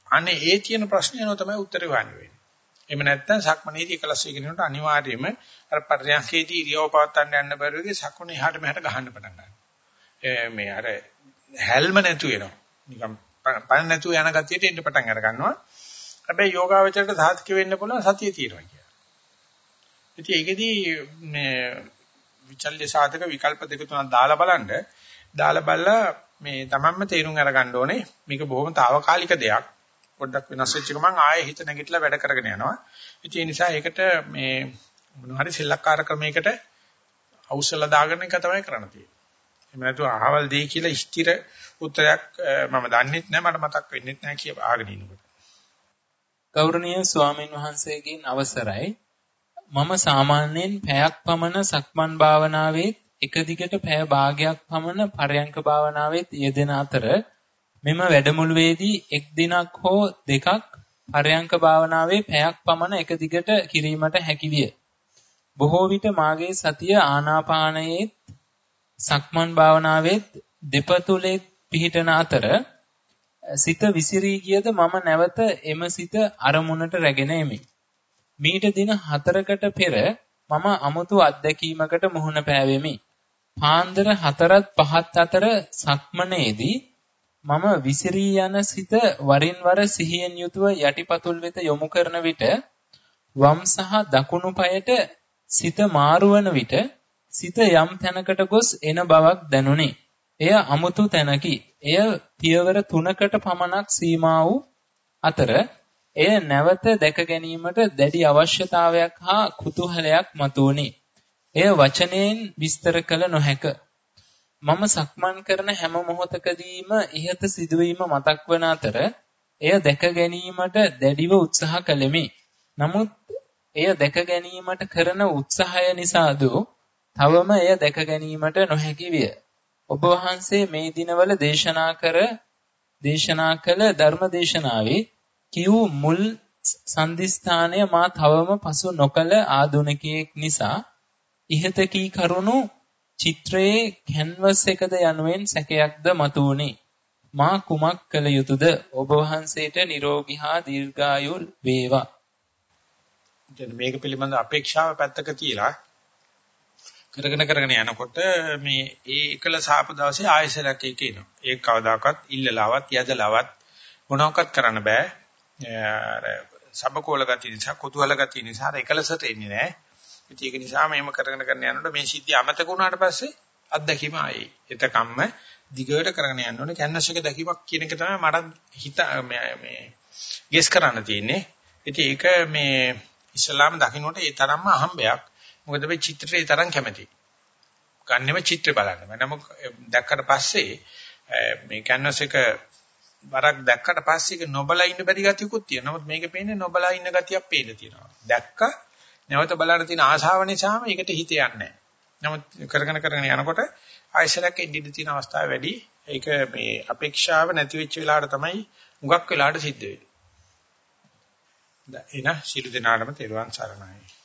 අනේ ඒ තියෙන ප්‍රශ්නේ නෝ තමයි උත්තරේ වහන්න වෙන්නේ. එහෙම නැත්නම් සක්මනේදී එකලස් වෙගෙනනට අනිවාර්යයෙන්ම අර පරියන්කේදී ඉරියව පවත්වන්න යන්න බැරුව ඉගේ සක්මනේ එහාට මෙහාට ගහන්න පටන් ගන්නවා. මේ අර හැල්ම නැතු වෙනවා. නිකන් පණ නැතු යන ගතියට එන්න පටන් අර ගන්නවා. හැබැයි යෝගාවචරයට සාධක වෙන්න පුළුවන් සතිය තියෙනවා කියලා. ඉතින් ඒකෙදී මේ විචල්්‍ය සාධක විකල්ප දෙක තුනක් දාලා බලන්න දාලා බලලා මේ තමන්ම තේරුම් අරගන්න ඕනේ මේක බොහොම తాවකාලික දෙයක්. පොඩ්ඩක් වෙනස් වෙච්ච ගමන් ආයෙ හිත නැගිටලා වැඩ කරගෙන යනවා. ඒ නිසා ඒකට මේ මොනවා හරි සෙල්ලක්කාර ක්‍රමයකට අවශ්‍යලා දාගෙන එක තමයි කරන්න තියෙන්නේ. එහෙම නැතුව අහවල් දෙයි කියලා ස්ථිර උත්තරයක් මම දන්නෙත් නැහැ මට මතක් වෙන්නෙත් නැහැ කියලා අහගෙන ඉන්නකොට. ගෞරවනීය ස්වාමීන් වහන්සේගෙන් අවසරයි මම සාමාන්‍යයෙන් පැයක් පමණ සක්මන් භාවනාවේ එක දිගට පැය භාගයක් පමණ පරයන්ක භාවනාවේ යෙදෙන අතර මෙම වැඩමුළුවේදී එක් දිනක් හෝ දෙකක් පරයන්ක භාවනාවේ පැයක් පමණ එක දිගට කිරීමට හැකියිය. බොහෝ විට මාගේ සතිය ආනාපානයේ සක්මන් භාවනාවේ දෙපතුලේ පිහිටන අතර සිත විසිරී ගියද මම නැවත එම සිත අරමුණට රැගෙන එමි. මීට දින 4කට පෙර මම අමුතු අත්දැකීමකට මුහුණ පෑවෙමි. පාන්දර 4ත් 5ත් අතර සක්මනේදී මම විසිරී යන සිත වරින් වර සිහියෙන් යුතුව යටිපතුල් වෙත යොමු කරන විට වම් සහ දකුණු පායට සිත මාරුවන විට සිත යම් තැනකට ගොස් එන බවක් දැනුනි. එය අමුතු තැනකි. එය පියවර 3කට පමණක් සීමා වූ අතර එය නැවත දැක ගැනීමට දැඩි අවශ්‍යතාවයක් හා කුතුහලයක් මතුවුණි. එය වචනයෙන් විස්තර කළ නොහැක. මම සක්මන් කරන හැම මොහොතකදීම ඉහත සිදුවීම මතක් වන අතර එය දැක ගැනීමට දැඩිව උත්සාහ කළෙමි. නමුත් එය දැක ගැනීමට කරන උත්සාහය නිසාද තවම එය දැක ගැනීමට නොහැකි විය. ඔබ වහන්සේ මේ දිනවල දේශනා කර දේශනා කළ ධර්ම දේශනාවේ කිව් මුල් සම්දිස්ථානය මා තවම පසු නොකල ආදුනිකයෙක් නිසා ඉහත කී කරුණු චිත්‍රයේ කැන්වස් එකද යනුවෙන් සැකයක්ද මතුවුණි. මා කුමක් කළ යුතුද? ඔබ වහන්සේට නිරෝගී හා දීර්ඝායු වේවා. දැන් මේක පිළිබඳ අපේක්ෂාව පැත්තක තියලා කරගෙන කරගෙන යනකොට මේ ඒ එකලස ආපු දවසේ ආයෙසලක් එක එනවා. ඒක කවදාකවත් ඉල්ලලාවත් යදලාවත් මොනවක්වත් කරන්න බෑ. අර සබකෝල ගතිය නිසා කුතුහල ගතිය නිසා එකලසට එන්නේ නැහැ. ඒක නිසා මේව කරගෙන කරගෙන යනකොට මේ සිද්ධිය අමතක වුණාට පස්සේ අත්දැකීම ආයේ. එතකම්ම දිගට කරගෙන යන්න ඕනේ. කැන්වස් එක දැකීමක් කියන එක තමයි මට හිත මේ ගෙස් කරන්න තියෙන්නේ. ඉතින් ඒක මේ ඉස්ලාම දකින්නට ඒ තරම්ම අහම්බයක්. මොකද මේ චිත්‍රේ තරම් කැමැති. ගන්නෙම චිත්‍රය බලන්න. නමුත් දැක්කට පස්සේ මේ කැන්වස් එක බරක් දැක්කට පස්සේ ඒක නොබලා ඉන්න බැරි ගතියකුත් තියෙනවා. නමුත් මේකේ පේන්නේ නොබලා ඉන්න ගතියක් පේන්න තියෙනවා. දැක්කා නැවත බලන්න තියෙන ආශාව නිසාම ඒකට හිත යන්නේ නැහැ. නමුත් කරගෙන කරගෙන යනකොට ආයශලක් එඩිඩ තියෙන අවස්ථාව වැඩි. ඒක මේ අපේක්ෂාව නැති වෙච්ච වෙලාවට තමයි මුගක් වෙලාවට සිද්ධ වෙන්නේ. එන සිළු දෙනාටම තෙරුවන් සරණයි.